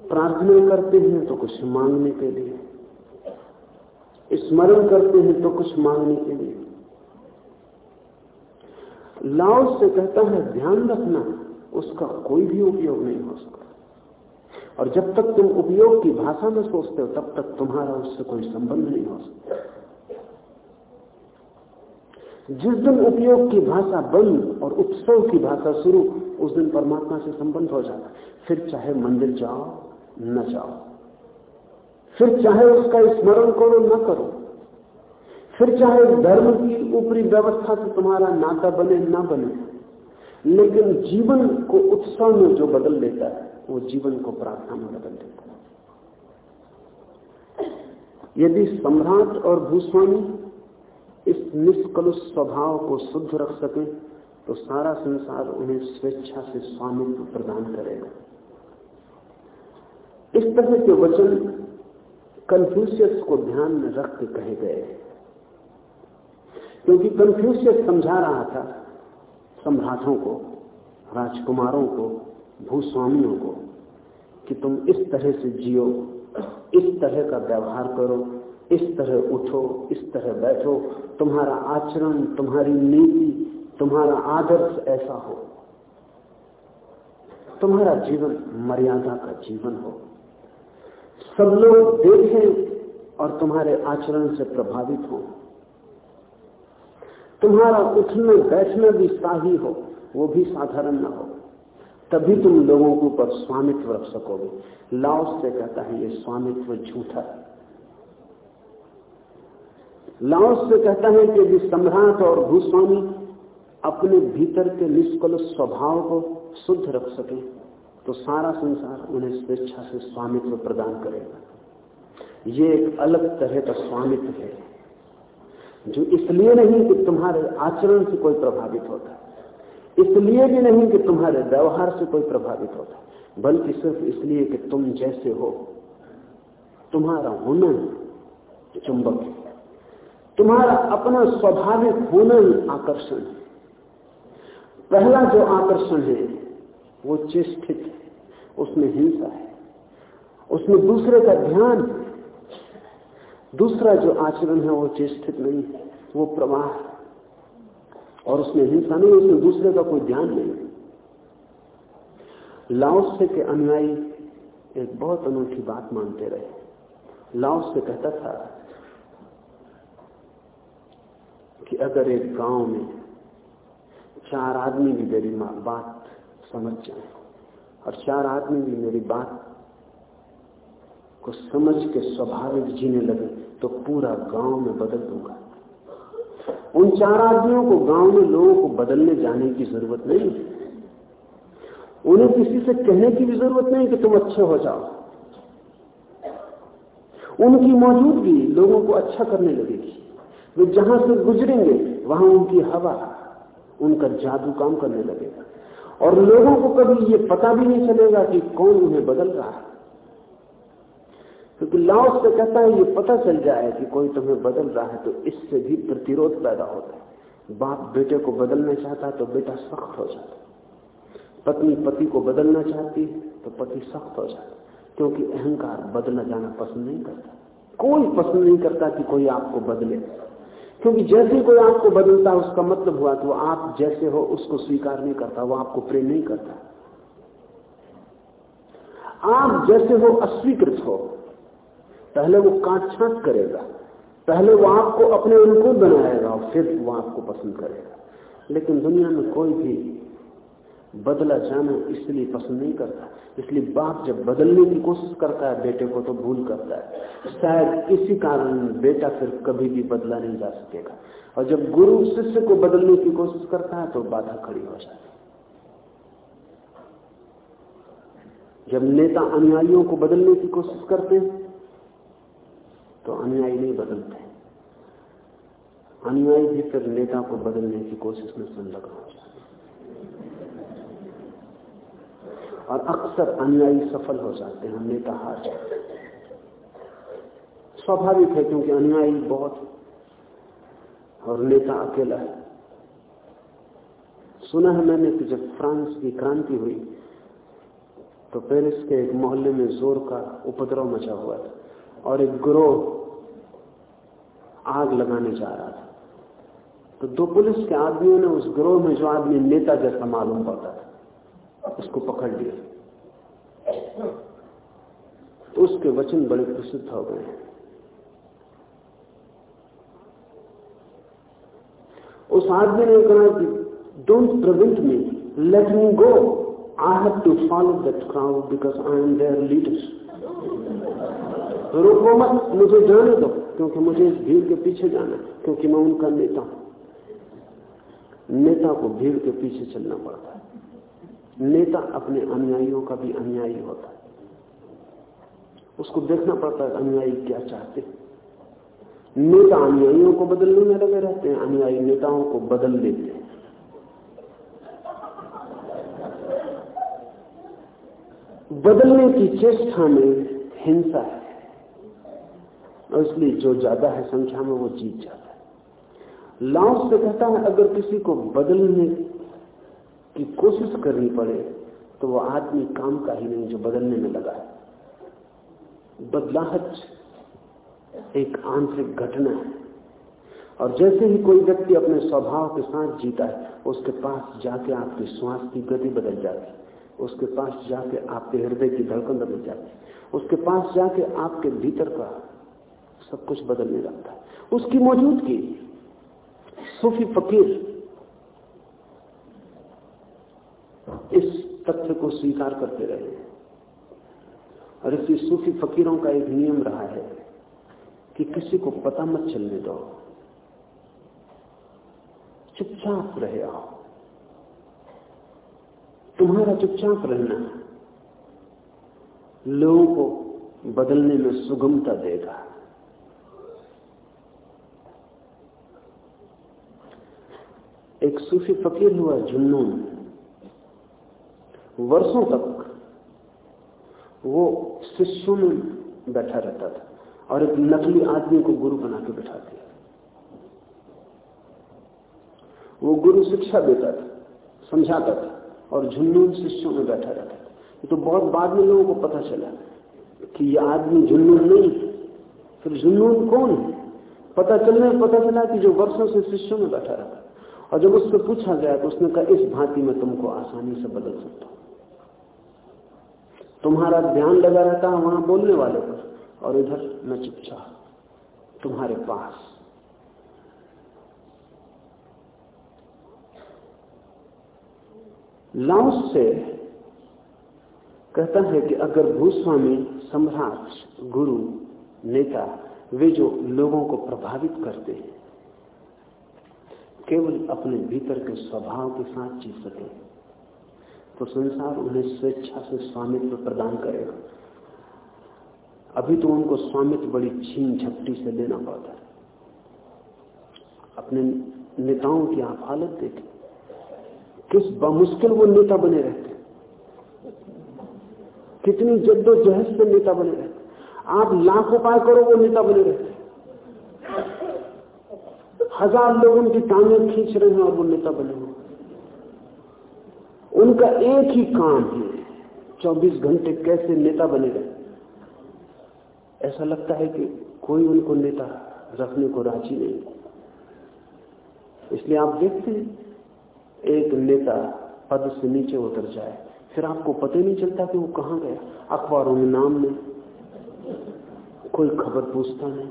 प्रार्थना करते हैं तो कुछ मांगने के लिए, स्मरण करते हैं तो कुछ मांगने के लिए। लाओ से कहता है, ध्यान रखना, उसका कोई भी उपयोग नहीं हो सकता। और जब तक तुम उपयोग की भाषा में सोचते हो, तब तक तुम्हारा उससे कोई संबंध नहीं हो सकता। जिस दिन उपयोग की भाषा बंद और उत्सव की भाषा शुरू, उस दिन परमात्मा से संबंध हो जाता फिर चाहे मंदिर जाओ, न जाओ। फिर चाहे उसका स्मरण करो, न करो। फिर चाहे धर्म की ऊपरी व्यवस्था से तुम्हारा नाता बने, ना बने, लेकिन जीवन को उत्सव में जो बदल देता है, वो जीवन को प्रार्थना में बदल देता है। यदि सम्राट और भूस्वामी इस निष्कलुष स्वभाव को शुद्ध रख सके तो सारा संसार उन्हें स्वेच्छा से स्वामित्व प्रदान करेगा। इस तरह के वचन कन्फ्यूशियस को ध्यान में रख के कहे गए क्योंकि कन्फ्यूशियस समझा रहा था सम्राटों को, राजकुमारों को, भूस्वामियों को, कि तुम इस तरह से जियो, इस तरह का व्यवहार करो, इस तरह उठो, इस तरह बैठो, तुम्हारा आचरण, तुम्हारी नीति, तुम्हारा आदर्श ऐसा हो। तुम्हारा जीवन मर्यादा का जीवन हो। सब लोग देखें और तुम्हारे आचरण से प्रभावित हों। तुम्हारा उठना बैठना भी शाही हो, वो भी साधारण ना हो। तभी तुम लोगों के ऊपर स्वामित्व रख सकोगे। लाओस से कहता है, ये स्वामित्व झूठा लाओस से कहता है कि यदि सम्राट और भूस्वामी अपने भीतर के निष्कल स्वभाव को शुद्ध रख सके तो सारा संसार उन्हें स्वेच्छा से स्वामित्व प्रदान करेगा। ये एक अलग तरह का स्वामित्व है। जो इसलिए नहीं कि तुम्हारे आचरण से कोई प्रभावित होता इसलिए भी नहीं कि तुम्हारे व्यवहार से कोई प्रभावित होता बल्कि सिर्फ़ इसलिए कि तुम जैसे हो, तुम्हारा होना चुंबक है, तुम्हारा अपना स्वाभाविक होना ही आकर्षण है। पहला जो आकर्षण है, वो चेष्टित है, उसमें हिंसा है, उसमें दूसरे का ध्यान है दूसरा जो आचरण है, वो चेष्टित नहीं, वो प्रवाह। और उसमें हिंसा नहीं, उसमें दूसरे का कोई ध्यान नहीं। लाओसे के अनुयायी एक बहुत अनूठी बात मानते रहे। लाओस से कहता था कि अगर एक गाँव में चार आदमी भी मेरी बात समझ जाए, और चार आदमी भी मेरी बात को समझ के स्वाभाविक जीने लगे तो पूरा गाँव में बदल दूँगा। उन चार आदमियों को गाँव में लोगों को बदलने जाने की ज़रूरत नहीं उन्हें किसी से कहने की भी ज़रूरत नहीं कि तुम अच्छे हो जाओ। उनकी मौजूदगी लोगों को अच्छा करने लगेगी। वे जहाँ से गुजरेंगे, वहाँ उनकी हवा, उनका जादू काम करने लगेगा। और लोगों को कभी ये पता भी नहीं चलेगा कि कौन उन्हें बदल रहा है। क्योंकि लाओस से कहता है, ये पता चल जाए कि कोई तुम्हें बदल रहा है तो इससे भी प्रतिरोध पैदा होता है। बाप बेटे को बदलना चाहता है तो बेटा सख्त हो जाता पत्नी पति को बदलना चाहती है तो पति सख्त हो जाता क्योंकि अहंकार बदलना जाना पसंद नहीं करता। कोई पसंद नहीं करता कि कोई आपको बदले। क्योंकि जैसे कोई आपको बदलता, उसका मतलब हुआ वो आप जैसे हो, उसको स्वीकार नहीं करता, वो आपको प्रेम नहीं करता। आप जैसे हो, अस्वीकृत हो। पहले वो काट छाट करेगा, पहले वो आपको अपने अनुकूल बनाएगा और फिर वो आपको पसंद करेगा। लेकिन दुनिया में कोई भी बदला जाना इसलिए पसंद नहीं करता। इसलिए बाप जब बदलने की कोशिश करता है, बेटे को तो भूल करता है। शायद इसी कारण बेटा फिर कभी भी बदला नहीं जा सकेगा। और जब गुरु शिष्य को बदलने की कोशिश करता है तो बाधा खड़ी हो जाती है। जब नेता अनुयायियों को बदलने की कोशिश करते हैं तो अनुयायी नहीं बदलते। अनुयायी भी फिर नेता को बदलने की कोशिश में संलग्न हो जाते और अक्सर अनुयायी सफल हो जाते हैं, नेता हार जाते हैं। स्वाभाविक है क्योंकि अनुयायी बहुत और नेता अकेला है। सुना है मैंने कि जब फ्रांस की क्रांति हुई तो पेरिस के एक मोहल्ले में ज़ोर का उपद्रव मचा हुआ था। और एक ग्रोह आग लगाने जा रहा था। तो दो पुलिस के आदमियों ने उस ग्रोह में जो आदमी नेता जैसा मालूम पड़ता था, उसको पकड़ लिया। तो उसके वचन बड़े प्रसिद्ध हो गए उस आदमी ने कहा कि don't prevent me let me go I have to follow that crowd because I am their leaders रोको मत, मुझे जाने दो, क्योंकि मुझे इस भीड़ के पीछे जाना है, क्योंकि मैं उनका नेता हूँ। नेता को भीड़ के पीछे चलना पड़ता है। नेता अपने अनुयायियों का भी अनुयायी होता है। उसको देखना पड़ता है अनुयायी क्या चाहते नेता अनुयायियों को बदलने में लगे रहते हैं, अनुयायी नेताओं को बदल देते हैं। बदलने की चेष्टा में हिंसा है। और इसलिए जो ज़्यादा है संख्या में वो जीत जाता है। लाओस से कहता है, अगर किसी को बदलने की कोशिश करनी पड़े तो वो आदमी काम का ही नहीं जो बदलने में लगा है। बदलाहट एक आंतरिक घटना है। और जैसे ही कोई व्यक्ति अपने स्वभाव के साथ जीता है, उसके पास जाके आपके श्वास की गति बदल जाती है। उसके पास जाके आपके हृदय की धड़कन बदल जाती है। उसके पास जाके आपके भीतर का सब कुछ बदलने लगता है। उसकी मौजूदगी, सूफी फकीर इस तथ्य को स्वीकार करते रहे और इसी सूफी फकीरों का एक नियम रहा है कि किसी को पता मत चलने दो। चुपचाप रहे आओ। तुम्हारा चुपचाप रहना लोगों को बदलने में सुगमता देगा। एक सूफी फकीर हुआ जुन्नून वर्षों तक वो शिष्यों में बैठा रहता था और एक नकली आदमी को गुरु बना के बैठा दिया वो गुरु शिक्षा देता था, समझाता था और झुन्नून शिष्यों में बैठा रहता था। तो बहुत बाद में लोगों को पता चला कि ये आदमी झुन्नून नहीं, फिर झुन्नून कौन? है पता चलने पता चला कि जो वर्षों से शिष्यों में बैठा रहता और जब उससे पूछा गया तो उसने कहा, इस भांति में तुमको आसानी से बदल सकता हूँ। तुम्हारा ध्यान लगा रहता है वहाँ बोलने वाले पर, और इधर मैं चुपचाप तुम्हारे पास। लाउस से कहता है कि अगर भूस्वामी, सम्राट, गुरु, नेता, वे जो लोगों को प्रभावित करते हैं केवल अपने भीतर के स्वभाव के साथ जी सके तो संसार उन्हें स्वेच्छा से स्वामित्व प्रदान करेगा। अभी तो उनको स्वामित्व बड़ी छीन झपटी से लेना पड़ता है। अपने नेताओं की आप हालत देखें। किस बमुश्किल वो नेता बने रहते कितनी जद्दोजहद से नेता बने रहते आप लाख उपाय करो वो नेता बने रहते हज़ार लोग उनकी टांगे खींच रहे हैं और वो नेता बने हुए उनका एक ही काम है 24 घंटे कैसे नेता बने रहे ऐसा लगता है कि कोई उनको नेता रखने को राज़ी नहीं। इसलिए आप देखते हैं, एक नेता पद से नीचे उतर जाए, फिर आपको पता नहीं चलता कि वो कहाँ गया। अखबारों में नाम नहीं, कोई खबर पूछता नहीं।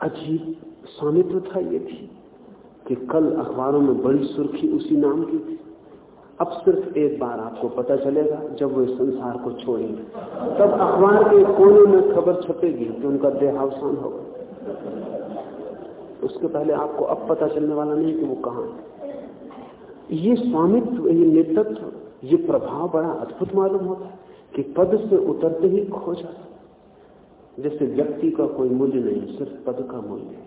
अजीब स्वामित्व था ये थी कि कल अखबारों में बड़ी सुर्खी उसी नाम की थी। अब सिर्फ़ एक बार आपको पता चलेगा, जब वो संसार को छोड़ेंगे। तब अखबार के कोने में खबर छपेगी कि उनका देहावसान होगा उसके पहले आपको अब पता चलने वाला नहीं कि वो कहा है। ये स्वामित्व, ये नेतृत्व, ये प्रभाव बड़ा अद्भुत मालूम होता है कि पद से उतरते ही खो जाता जैसे व्यक्ति का कोई मूल्य नहीं, सिर्फ़ पद का मूल्य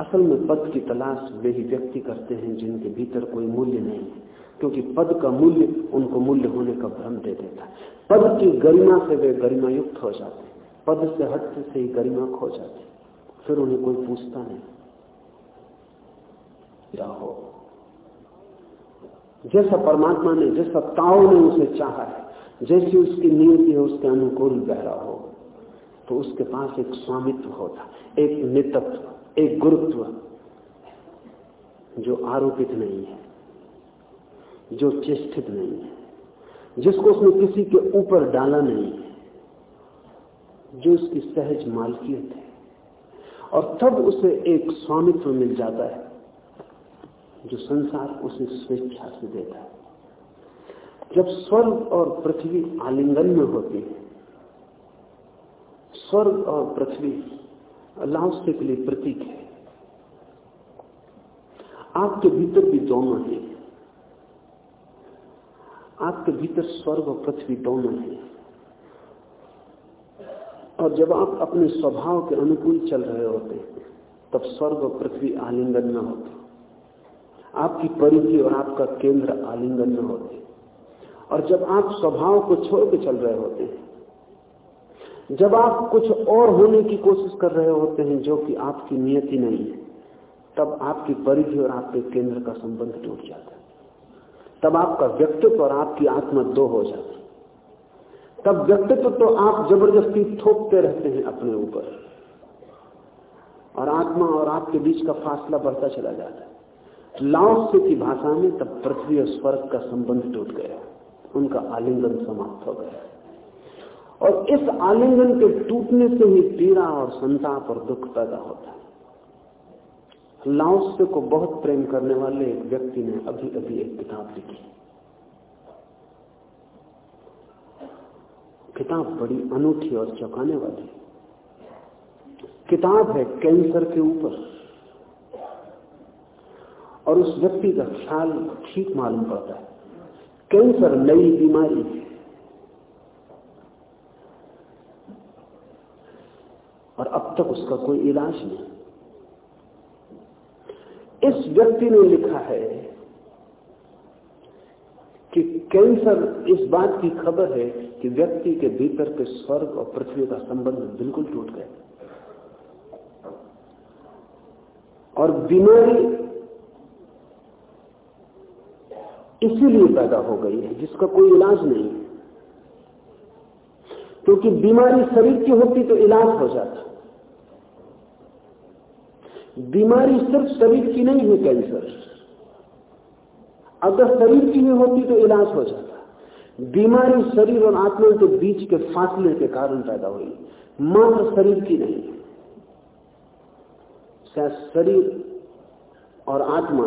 असल में पद की तलाश वे ही व्यक्ति करते हैं जिनके भीतर कोई मूल्य नहीं है, क्योंकि पद का मूल्य उनको मूल्य होने का भ्रम दे देता है। पद की गरिमा से वे गरिमा युक्त हो जाते हैं। पद से हटते से ही गरिमा खो जाती फिर उन्हें कोई पूछता नहीं। हो? जैसा परमात्मा ने, जैसा ताओ ने उसे चाहा है, जैसी उसकी नियति है, उसके अनुकूल बहरा हो तो उसके पास एक स्वामित्व होता, एक नितत्व। एक गुरुत्व जो आरोपित नहीं है, जो चेष्टित नहीं है, जिसको उसने किसी के ऊपर डाला नहीं है, जो उसकी सहज मालकियत है। और तब उसे एक स्वामित्व मिल जाता है, जो संसार उसे स्वेच्छा से देता है। जब स्वर्ग और पृथ्वी आलिंगन में होती है, स्वर्ग और पृथ्वी लाउस्य के लिए प्रतीक है। आपके भीतर भी दोनों है। आपके भीतर स्वर्ग और पृथ्वी दोनों है। और जब आप अपने स्वभाव के अनुकूल चल रहे होते, तब स्वर्ग और पृथ्वी आलिंगन में होते। आपकी परिधि और आपका केंद्र आलिंगन में होते। और जब आप स्वभाव को छोड़ के चल रहे होते हैं जब आप कुछ और होने की कोशिश कर रहे होते हैं जो कि आपकी नियति नहीं है, तब आपकी परिधि और आपके केंद्र का संबंध टूट जाता है। तब आपका व्यक्तित्व और आपकी आत्मा दो हो जाती तब व्यक्तित्व तो आप ज़बरदस्ती थोपते रहते हैं अपने ऊपर। और आत्मा और आपके बीच का फासला बढ़ता चला जाता है। लाओस्य की भाषा में तब पृथ्वी और स्वर्ग का संबंध टूट गया। उनका आलिंगन समाप्त हो गया। और इस आलिंगन के टूटने से ही पीड़ा और संताप और दुख पैदा होता है। लाओस्य को बहुत प्रेम करने वाले एक व्यक्ति ने अभी अभी एक किताब लिखी। किताब बड़ी अनूठी और चौंकाने वाली किताब है कैंसर के ऊपर। और उस व्यक्ति का ख्याल ठीक मालूम पड़ता है। कैंसर नई बीमारी है और अब तक उसका कोई इलाज नहीं। इस व्यक्ति ने लिखा है कि कैंसर इस बात की खबर है कि व्यक्ति के भीतर के स्वर्ग और पृथ्वी का संबंध बिल्कुल टूट गया। और बीमारी इसीलिए पैदा हो गई है, जिसका कोई इलाज नहीं। क्योंकि बीमारी शरीर की होती तो इलाज हो जाता। बीमारी सिर्फ़ शरीर की नहीं है कैंसर अगर शरीर की भी होती तो इलाज हो जाता। बीमारी शरीर और आत्मा के बीच के फासले के कारण पैदा हुई। मात्र शरीर की नहीं। शायद शरीर और आत्मा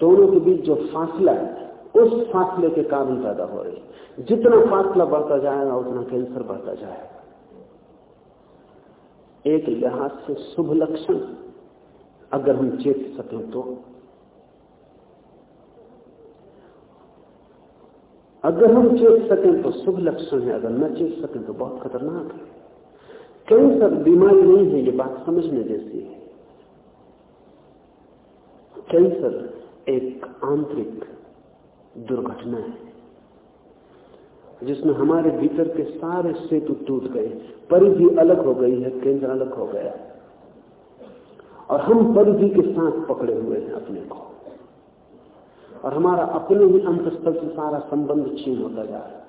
दोनों के बीच जो फासला है, उस फासले के कारण पैदा हो रही। जितना फासला बढ़ता जाएगा, उतना कैंसर बढ़ता जाएगा। एक लिहाज से शुभ लक्षण। अगर हम चेत सकें तो। अगर हम चेत सकें तो शुभ लक्षण है, अगर न चेत सकें तो बहुत खतरनाक है। कैंसर बीमारी नहीं है, ये बात समझने जैसी है। कैंसर एक आंतरिक दुर्घटना है, जिसमें हमारे भीतर के सारे सेतु टूट गए, परिधि अलग हो गई है, केंद्र अलग हो गया। और हम परिधि के साथ पकड़े हुए हैं अपने को। और हमारा अपने ही अंतस्थल से सारा संबंध छीन होता जा रहा है।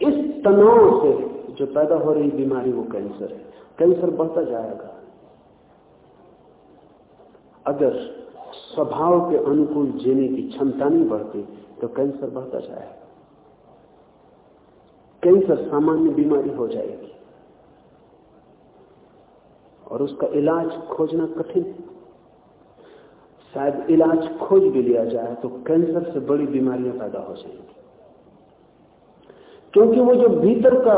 इस तनाव से जो पैदा हो रही बीमारी वो कैंसर है। कैंसर बढ़ता जाएगा। अगर स्वभाव के अनुकूल जीने की क्षमता नहीं बढ़ती तो कैंसर बढ़ता जाएगा। कैंसर सामान्य बीमारी हो जाएगी। और उसका इलाज खोजना कठिन। है शायद इलाज खोज भी लिया जाए तो कैंसर से बड़ी बीमारियाँ पैदा हो जाएँगी। क्योंकि वो जो भीतर का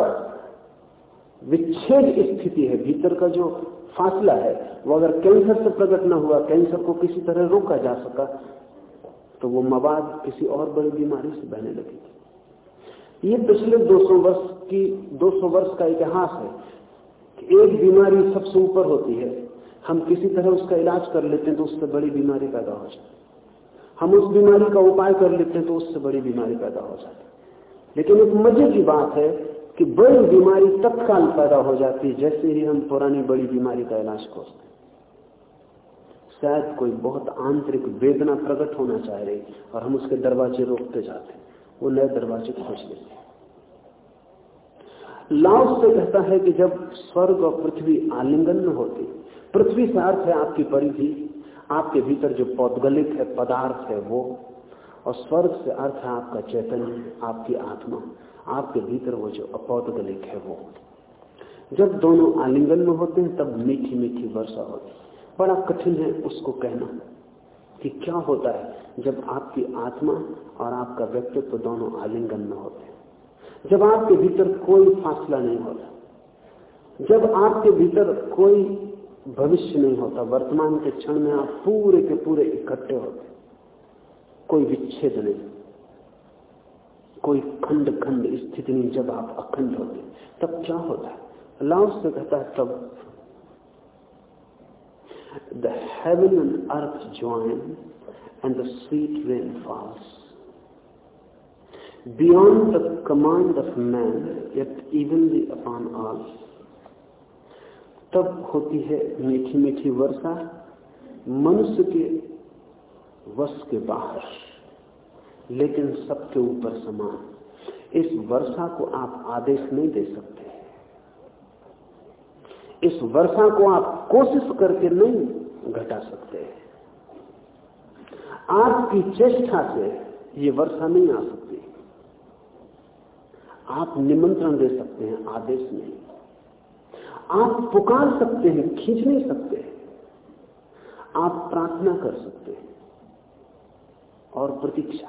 विच्छेद स्थिति है, भीतर का जो फासला है, वो अगर कैंसर से प्रकट न हुआ, कैंसर को किसी तरह रोका जा सका तो वो मवाद किसी और बड़ी बीमारी से बहने लगेगी। ये पिछले 200 वर्ष की 200 वर्ष का इतिहास है एक बीमारी सबसे ऊपर होती है। हम किसी तरह उसका इलाज कर लेते हैं तो उससे बड़ी बीमारी पैदा हो जाती हम उस बीमारी का उपाय कर लेते हैं तो उससे बड़ी बीमारी पैदा हो जाती लेकिन एक मज़े की बात है कि बड़ी बीमारी तत्काल पैदा हो जाती है, जैसे ही हम पुरानी बड़ी बीमारी का इलाज खोजते शायद कोई बहुत आंतरिक वेदना प्रकट होना चाह रही और हम उसके दरवाजे रोकते जाते वो नए दरवाजे खोज लेते लाओस से कहता है कि जब स्वर्ग और पृथ्वी आलिंगन में होती, पृथ्वी से अर्थ है आपकी परिधि, आपके भीतर जो पौदगलिक है, पदार्थ है वो, और स्वर्ग से अर्थ है आपका चैतन्य, आपकी आत्मा, आपके भीतर वो जो अपौदगलिक है वो। जब दोनों आलिंगन में होते हैं, तब मीठी मीठी वर्षा होती बड़ा कठिन है उसको कहना कि क्या होता है जब आपकी आत्मा और आपका व्यक्तित्व दोनों आलिंगन में होते हैं। जब आपके भीतर कोई फासला नहीं होता, जब आपके भीतर कोई भविष्य नहीं होता, वर्तमान के क्षण में आप पूरे के पूरे इकट्ठे होते, कोई विच्छेद नहीं, कोई खंड खंड स्थिति नहीं जब आप अखंड होते, तब क्या होता है लाओस से कहता है, तब the heaven and earth join and the sweet rain falls. Beyond the command of man, yet evenly upon all. तब होती है मीठी मीठी वर्षा मनुष्य के वश के बाहर लेकिन सबके ऊपर समान। इस वर्षा को आप आदेश नहीं दे सकते। इस वर्षा को आप कोशिश करके नहीं घटा सकते। आपकी चेष्टा से ये वर्षा नहीं आ सकती। आप निमंत्रण दे सकते हैं, आदेश नहीं। आप पुकार सकते हैं, खींच नहीं सकते आप प्रार्थना कर सकते हैं। और प्रतीक्षा,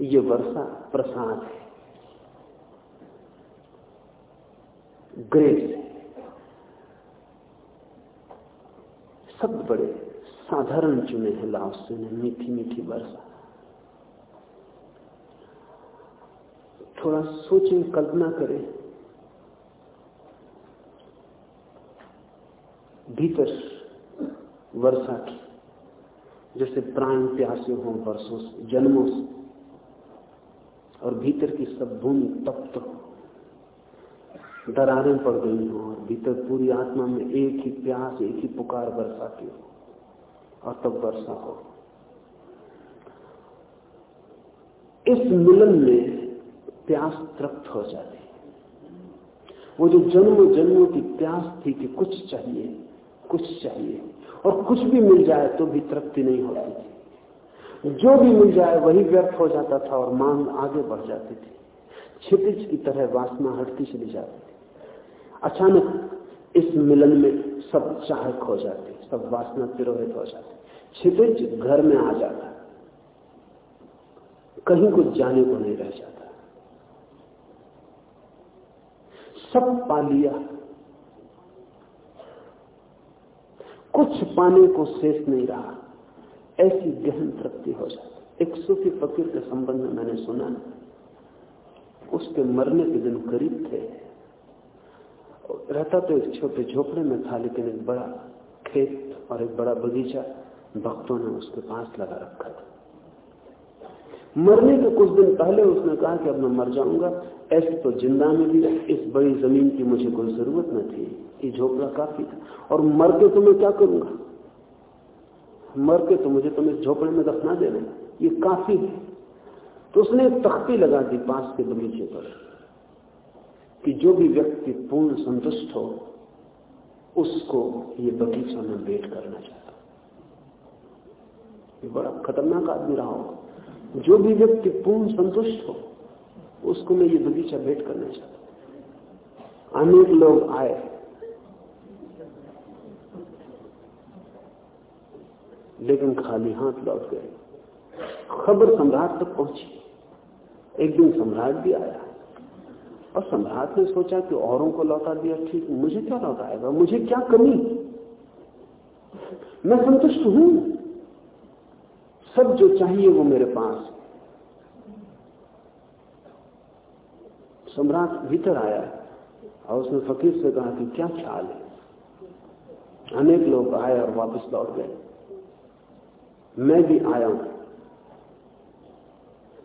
ये वर्षा प्रसाद है। ग्रेस है बड़े साधारण चुने हैं लाओसे ने मीठी मीठी वर्षा। थोड़ा सोचें, कल्पना करें। भीतर वर्षा की, जैसे प्राण प्यासे हों वर्षों से, जन्मों से, और भीतर की सब भूमि तप्त हो दरारें पड़ गई हों, और भीतर पूरी आत्मा में एक ही प्यास, एक ही पुकार बरसाती हो, और तब वर्षा हो। इस मिलन में प्यास तृप्त हो जाती वो जो जन्मों जन्मों की प्यास थी कि कुछ चाहिए कुछ चाहिए, और कुछ भी मिल जाए तो भी तृप्ति नहीं होती थी। जो भी मिल जाए वही व्यर्थ हो जाता था और मांग आगे बढ़ जाती थी। क्षितिज की तरह वासना हटती चली जाती थी। अचानक इस मिलन में सब चाह खो जाती, सब वासना तिरोहित हो जाती। क्षितिज घर में आ जाता। कहीं कुछ जाने को नहीं रह जाता। सब पा लिया। कुछ पाने को शेष नहीं रहा। ऐसी गहन तृप्ति हो जाती। एक सूफी फकीर के संबंध में मैंने सुना, उसके मरने के दिन करीब थे। रहता तो एक छोटे झोपड़े में था, लेकिन एक बड़ा खेत और एक बड़ा बगीचा, भक्तों ने उसके पास लगा रखा था। मरने के कुछ दिन पहले उसने कहा कि अब मैं मर जाऊँगा। ऐसे तो ज़िंदा में भी इस बड़ी ज़मीन की मुझे कोई ज़रूरत न थी। ये झोपड़ा काफ़ी था। और मर के तो मैं क्या करूँगा? मर के तो मुझे तुम इस झोपड़े में दफना दे देना। ये काफ़ी है। तो उसने एक तख्ती लगा दी पास के बगीचे पर कि जो भी व्यक्ति पूर्ण संतुष्ट हो, उसको ये बगीचा में भेंट करना चाहता बड़ा खतरनाक आदमी रहा हो जो भी व्यक्ति पूर्ण संतुष्ट हो, उसको मैं ये बगीचा भेंट करना चाहता हूँ। अनेक लोग आए। लेकिन खाली हाथ लौट गए। खबर सम्राट तक पहुँची। एक दिन सम्राट भी आया। और सम्राट ने सोचा कि औरों को लौटा दिया, ठीक, मुझे क्या लौटाएगा? मुझे क्या कमी? मैं संतुष्ट हूँ। सब जो चाहिए वो मेरे पास। सम्राट भीतर आया और उसने फकीर से कहा कि क्या ख्याल है? अनेक लोग आए और वापस लौट गए। मैं भी आया हूँ।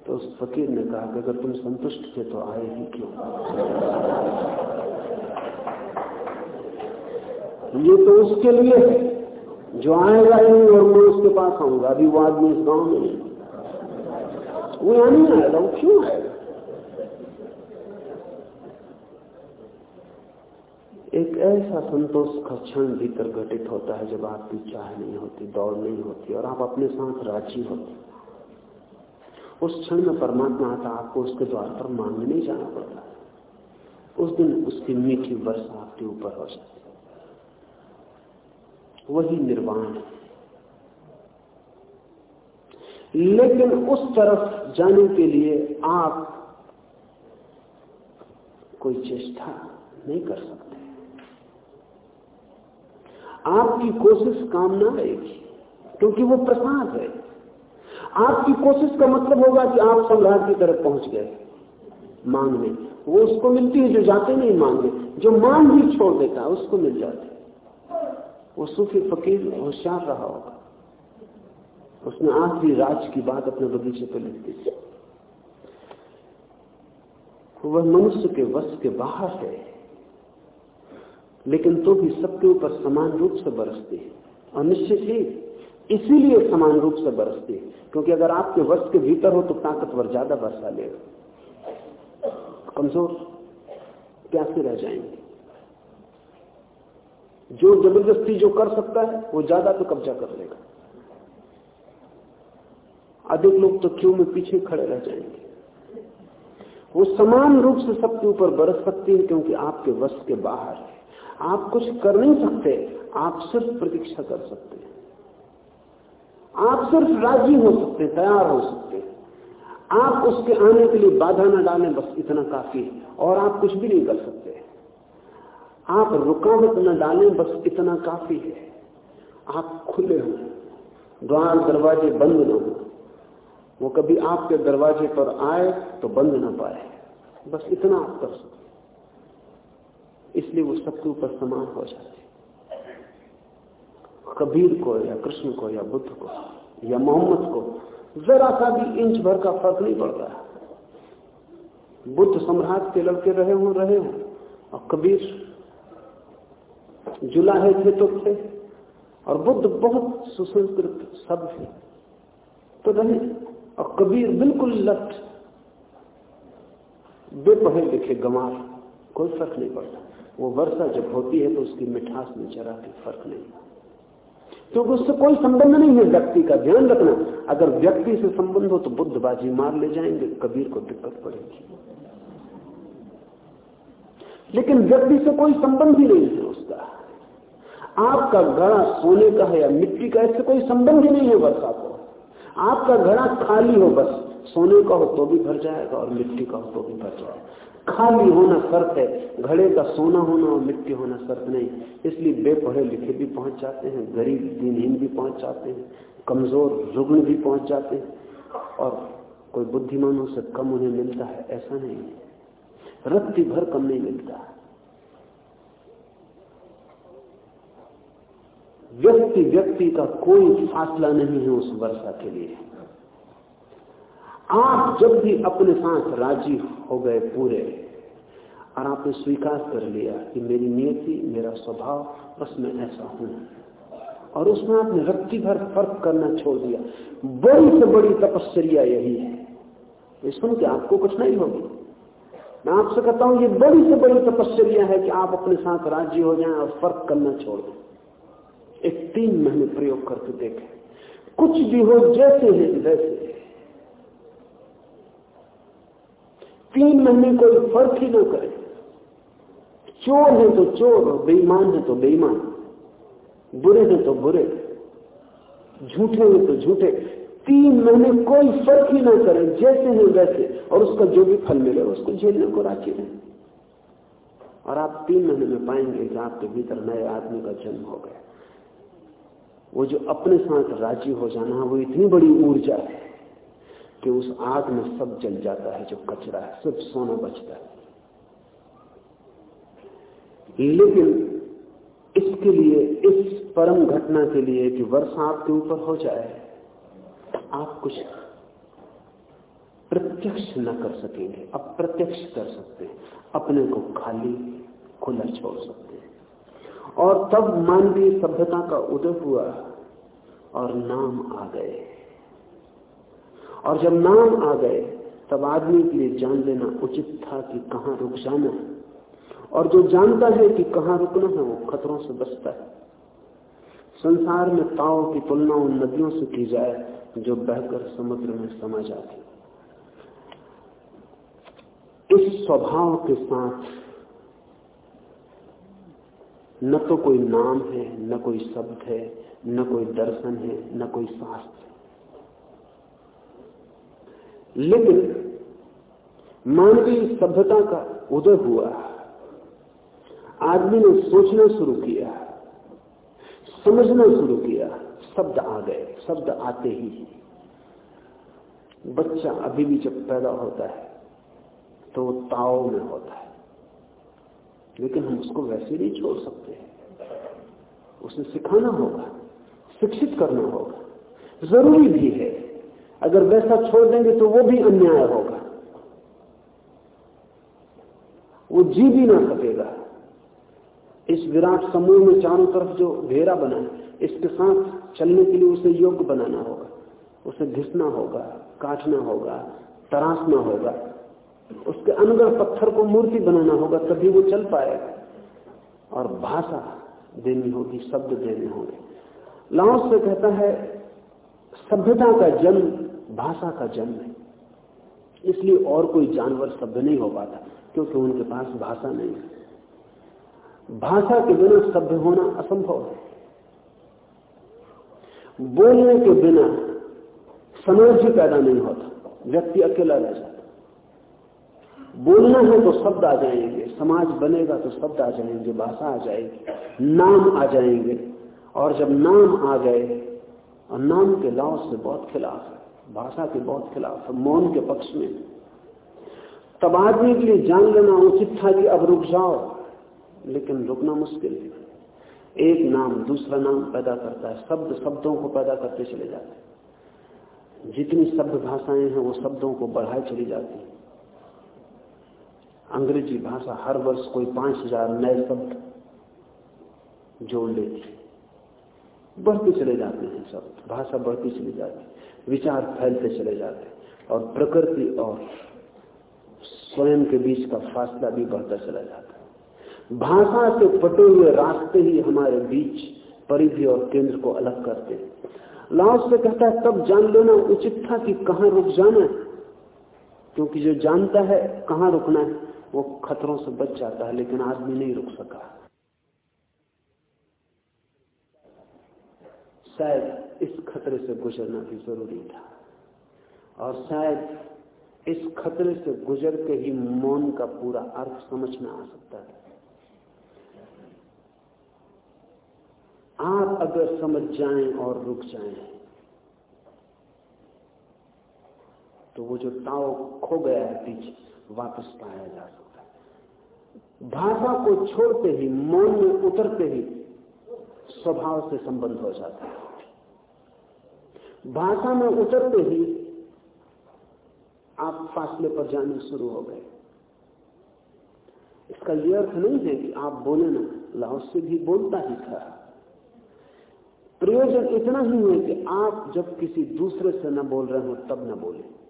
तो उस फकीर ने कहा कि अगर तुम संतुष्ट थे तो आए ही क्यों? ये तो उसके लिए है। जो आएगा ही और मैं उसके पास आऊँगा, अभी वो आदमी इस गाँव में वो यहाँ नहीं आएगा, वो क्यों एक ऐसा संतोष का क्षण भीतर घटित होता है जब आपकी चाह नहीं होती, दौड़ नहीं होती और आप अपने साथ राज़ी होते उस क्षण में परमात्मा आता, आपको उसके द्वार पर मांगने जाना पड़ता उस दिन उसकी मीठी वर्षा आपके ऊपर हो जाती वही निर्वाण है। लेकिन उस तरफ़ जाने के लिए आप कोई चेष्टा नहीं कर सकते। आपकी कोशिश काम ना आएगी क्योंकि वो प्रसाद है। आपकी कोशिश का मतलब होगा कि आप सम्राट की तरफ़ पहुँच गए, मांगने। वो उसको मिलती है जो जाते नहीं मांगने। जो मांग भी छोड़ देता है, उसको मिल जाते वो सूफी फकीर होशियार रहा होगा। उसने आखिरी राज की बात अपने बगीचे पर लिख दी। वह मनुष्य के वश के बाहर है, लेकिन तो भी सबके ऊपर समान रूप से बरसती है। और निश्चित ही इसीलिए समान रूप से बरसती है, क्योंकि अगर आपके वश के भीतर हो तो ताकतवर ज़्यादा बरसा लेगा। कमज़ोर, प्यासे रह जाएँगे। जो ज़बरदस्ती जो कर सकता है, वो ज़्यादा तो कब्जा कर लेगा। अधिक लोग तो क्यों में पीछे खड़े रह जाएँगे? वो समान रूप से सबके ऊपर बरस सकती है क्योंकि आपके वश के बाहर है। आप कुछ कर नहीं सकते, आप सिर्फ़ प्रतीक्षा कर सकते हैं। आप सिर्फ़ राज़ी हो सकते हैं, तैयार हो सकते हैं। आप उसके आने के लिए बाधा न डालें, बस इतना काफ़ी है। और आप कुछ भी नहीं कर सकते। आप रुकावट न डालें, बस इतना काफ़ी है। आप खुले हों, द्वार दरवाजे बंद न हो। वो कभी आपके दरवाजे पर आए तो बंद ना पाए। बस इतना आप कर सकते इसलिए वो सबके ऊपर समान हो जाते कबीर को या कृष्ण को या बुद्ध को या मोहम्मद को जरा सा भी इंच भर का फ़र्क नहीं पड़ता। बुद्ध सम्राट के लड़के रहे हो रहे हो, और कबीर जुलाहे थे तो थे और बुद्ध बहुत सुसंस्कृत सब थे तो रहे और कबीर बिल्कुल लट। बेपढ़े लिखे गमार कोई फ़र्क नहीं पड़ता। वो वर्षा जब होती है तो उसकी मिठास में जरा भी फ़र्क नहीं। क्योंकि उससे कोई संबंध नहीं है व्यक्ति का। ध्यान रखना, अगर व्यक्ति से संबंध हो तो बुद्धबाजी मार ले जाएँगे, कबीर को दिक्कत पड़ेगी। लेकिन व्यक्ति से कोई संबंध ही नहीं है उसका। आपका घड़ा सोने का है या मिट्टी का, इससे कोई संबंध ही नहीं है वर्षा को। आपका घड़ा खाली हो बस, सोने का हो तो भी भर जाएगा और मिट्टी का हो तो भी भर जाएगा। खाली होना शर्त है, घड़े का सोना होना और मिट्टी होना शर्त नहीं। इसलिए बेपढ़े लिखे भी पहुँच जाते हैं, गरीब दिनहीन भी पहुँच जाते हैं, कमज़ोर रुग्ण भी पहुँच जाते हैं। और कोई बुद्धिमानों से कम उन्हें मिलता है, ऐसा नहीं है। रत्ती भर कम नहीं मिलता। व्यक्ति व्यक्ति का कोई फासला नहीं है उस वर्षा के लिए। आप जब भी अपने साथ राज़ी हो गए पूरे, और आपने स्वीकार कर लिया कि मेरी नियति, मेरा स्वभाव, बस मैं ऐसा हूँ, और उसमें आपने रत्ती भर फ़र्क करना छोड़ दिया। बड़ी से बड़ी तपस्या यही है। सुन के आपको कुछ नहीं होगी। मैं आपसे कहता हूँ, ये बड़ी से बड़ी तपस्या है कि आप अपने साथ राज़ी हो जाएँ और फ़र्क करना छोड़ दें। एक तीन महीने प्रयोग करके देखें। कुछ भी हो, जैसे है, वैसे तीन महीने कोई फ़र्क ही ना करे। चोर है तो चोर, बेईमान है तो बेईमान। बुरे हैं तो बुरे। झूठे हो तो झूठे। तीन महीने कोई फ़र्क ही ना करे, जैसे हैं, वैसे। और उसका जो भी फल मिले, उसको झेलने को राज़ी रहे। और आप तीन महीने में पाएँगे कि आपके भीतर नए आदमी का जन्म हो गया। वो जो अपने साथ राज़ी हो जाना है, वो इतनी बड़ी ऊर्जा है कि उस आग में सब जल जाता है, जो कचरा है, सिर्फ़ सोना बचता है। लेकिन इसके लिए, इस परम घटना के लिए कि वर्षा आपके ऊपर हो जाए, आप कुछ प्रत्यक्ष न कर सकेंगे, अप्रत्यक्ष कर सकते हैं, अपने को खाली, खुला छोड़ सकते हैं। और तब मानवीय सभ्यता का उदय हुआ और नाम आ गए। और जब नाम आ गए, तब आदमी के लिए जान लेना उचित था कि कहाँ रुक जाना है। और जो जानता है कि कहाँ रुकना है, वो खतरों से बचता है। संसार में ताओ की तुलना उन नदियों से की जाए जो बहकर समुद्र में समा जाती। इस स्वभाव के साथ न तो कोई नाम है, न कोई शब्द है, न कोई दर्शन है, न कोई शास्त्र। लेकिन मानवीय सभ्यता का उदय हुआ। आदमी ने सोचना शुरू किया, समझना शुरू किया, शब्द आ गए, शब्द आते ही। बच्चा अभी भी जब पैदा होता है तो ताव में होता है। लेकिन हम उसको वैसे नहीं छोड़ सकते। उसे सिखाना होगा, शिक्षित करना होगा। ज़रूरी भी है। अगर वैसा छोड़ देंगे तो वो भी अन्याय होगा। वो जी भी ना सकेगा। इस विराट समूह में चारों तरफ़ जो घेरा बना है, इसके साथ चलने के लिए उसे योग्य बनाना होगा। उसे घिसना होगा, काटना होगा, तराशना होगा। उसके अनगर पत्थर को मूर्ति बनाना होगा, तभी वो चल पाएगा। और भाषा देनी होगी, शब्द देने होंगे। लाओस से कहता है, सभ्यता का जन्म, भाषा का जन्म है। इसलिए और कोई जानवर सभ्य नहीं हो पाता, क्योंकि उनके पास भाषा नहीं है। भाषा के बिना सभ्य होना असंभव है। बोलने के बिना समाज ही पैदा नहीं होता, व्यक्ति अकेला रह जाता। बोलना है तो शब्द आ जाएँगे। समाज बनेगा तो शब्द आ जाएँगे, भाषा आ जाएगी, नाम आ जाएँगे। और जब नाम आ गए, और नाम के लाव से बहुत खिलाफ है, भाषा के बहुत खिलाफ है, मौन के पक्ष में। तब आदमी के लिए जान लेना उचित था कि अब रुक जाओ, लेकिन रुकना मुश्किल है। एक नाम दूसरा नाम पैदा करता है, शब्द शब्दों को पैदा करते चले जाते हैं। जितनी शब्द भाषाएँ हैं, वो शब्दों को बढ़ाए चली जाती अंग्रेज़ी भाषा हर वर्ष कोई पाँच हज़ार नए शब्द जोड़ लेती बढ़ते चले जाते हैं शब्द, भाषा बढ़ती चली जाती विचार फैलते चले जाते और प्रकृति और स्वयं के बीच का फासला भी बढ़ता चला जाता भाषा से पटे हुए रास्ते ही हमारे बीच, परिधि और केंद्र को अलग करते हैं। लाओस से कहता है, तब जान लेना उचित था कि कहाँ रुक जाना है, क्योंकि जो जानता है कहाँ रुकना है? वो खतरों से बच जाता है, लेकिन आदमी नहीं रुक सका। शायद इस खतरे से गुजरना भी ज़रूरी था। और शायद इस खतरे से गुजर के ही मौन का पूरा अर्थ समझ में आ सकता है। आप अगर समझ जाएँ और रुक जाएँ तो वो जो ताव खो गया है पीछे वापस पाया जा सकता है। भाषा को छोड़ते ही, मौन में उतरते ही स्वभाव से संबंध हो जाता है। भाषा में उतरते ही आप फासले पर जाने शुरू हो गए। इसका यह अर्थ नहीं है कि आप बोले ना लाहौस से भी बोलता ही था। प्रयोजन इतना ही है कि आप जब किसी दूसरे से न बोल रहे हो, तब न बोले।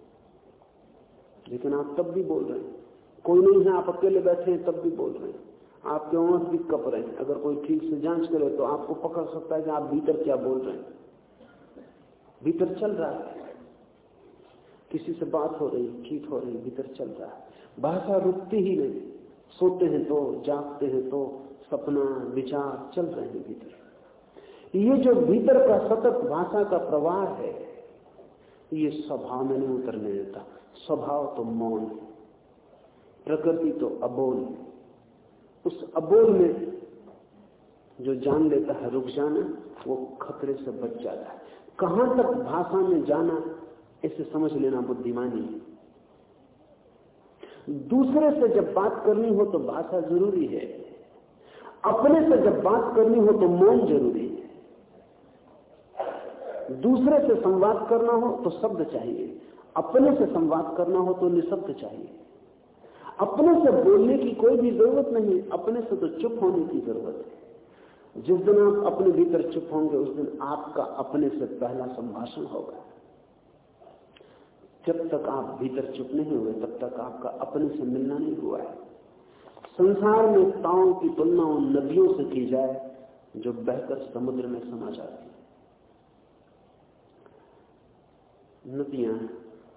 लेकिन आप तब भी बोल रहे हैं। कोई नहीं है, आप अकेले बैठे हैं, तब भी बोल रहे हैं। आपके ओंठ भी कप रहे हैं। अगर कोई ठीक से जाँच करे तो आपको पकड़ सकता है कि आप भीतर क्या बोल रहे हैं। भीतर चल रहा है। किसी से बात हो रही ठीक हो रही, भीतर चल रहा है। भाषा रुकती ही नहीं। सोते हैं तो जागते हैं तो सपना, विचार चल रहे हैं भीतर। ये जो भीतर का सतत भाषा का प्रवाह है, ये स्वभाव में नहीं उतरने देता। स्वभाव तो मौन है, प्रकृति तो अबोल है। उस अबोल में जो जान लेता है, रुक जाना, वो खतरे से बच जाता है। कहाँ तक भाषा में जाना, इसे समझ लेना बुद्धिमानी है दूसरे से जब बात करनी हो तो भाषा ज़रूरी है। अपने से जब बात करनी हो तो मौन ज़रूरी है। दूसरे से संवाद करना हो तो शब्द चाहिए। अपने से संवाद करना हो तो निशब्द चाहिए। अपने से बोलने की कोई भी ज़रूरत नहीं, अपने से तो चुप होने की ज़रूरत है। जिस दिन आप अपने भीतर चुप होंगे, उस दिन आपका अपने से पहला संभाषण होगा। जब तक आप भीतर चुप नहीं हुए, तब तक आपका अपने से मिलना नहीं हुआ है। संसार में ताओं की तुलना उन नदियों से की जाए, जो बहकर समुद्र में समा जाती नदियाँ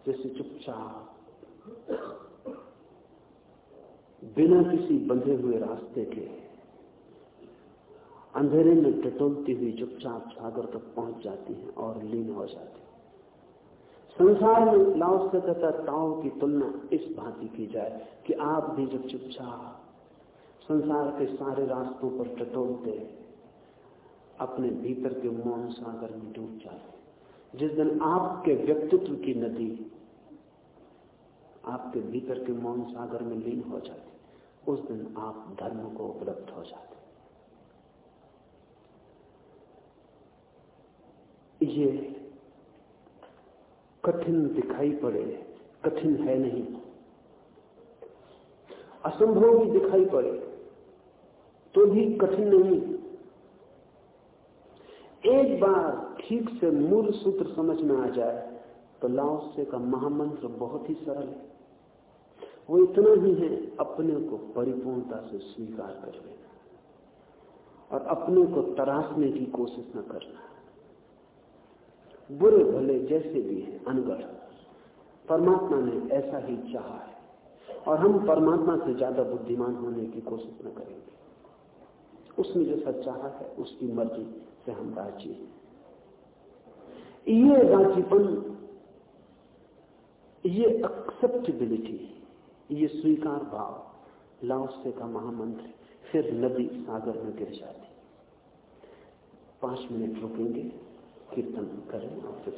जैसे चुपचाप, बिना किसी बंधे हुए रास्ते के अंधेरे में टटोलती हुई चुपचाप सागर तक पहुँच जाती है और लीन हो जाती संसार में लाओ से कहता ताओ की तुलना इस भांति की जाए कि आप भी जब चुपचाप संसार के सारे रास्तों पर टटोलते, अपने भीतर के मौन सागर में डूब जाते जिस दिन आपके व्यक्तित्व की नदी आपके भीतर के मौन सागर में लीन हो जाती, उस दिन आप धर्म को उपलब्ध हो जाते। ये कठिन दिखाई पड़े, कठिन है नहीं। असंभव भी दिखाई पड़े तो भी कठिन नहीं। एक बार ठीक से मूल सूत्र समझ में आ जाए तो लाओसे का महामंत्र बहुत ही सरल है। वो इतना ही है, अपने को परिपूर्णता से स्वीकार कर लेना। और अपने को तराशने की कोशिश न करना। बुरे भले जैसे भी हैं अनगढ़ परमात्मा ने ऐसा ही चाहा है। और हम परमात्मा से ज़्यादा बुद्धिमान होने की कोशिश न करेंगे। उसने जैसा चाहा है, उसकी मर्ज़ी से हम राज़ी हैं। ये राजीपन, ये एक्सेप्टेबिलिटी ये स्वीकार भाव लाओसे का महामंत्र फिर नदी सागर में गिर जाती। पाँच मिनट रुकेंगे, कीर्तन करें और फिर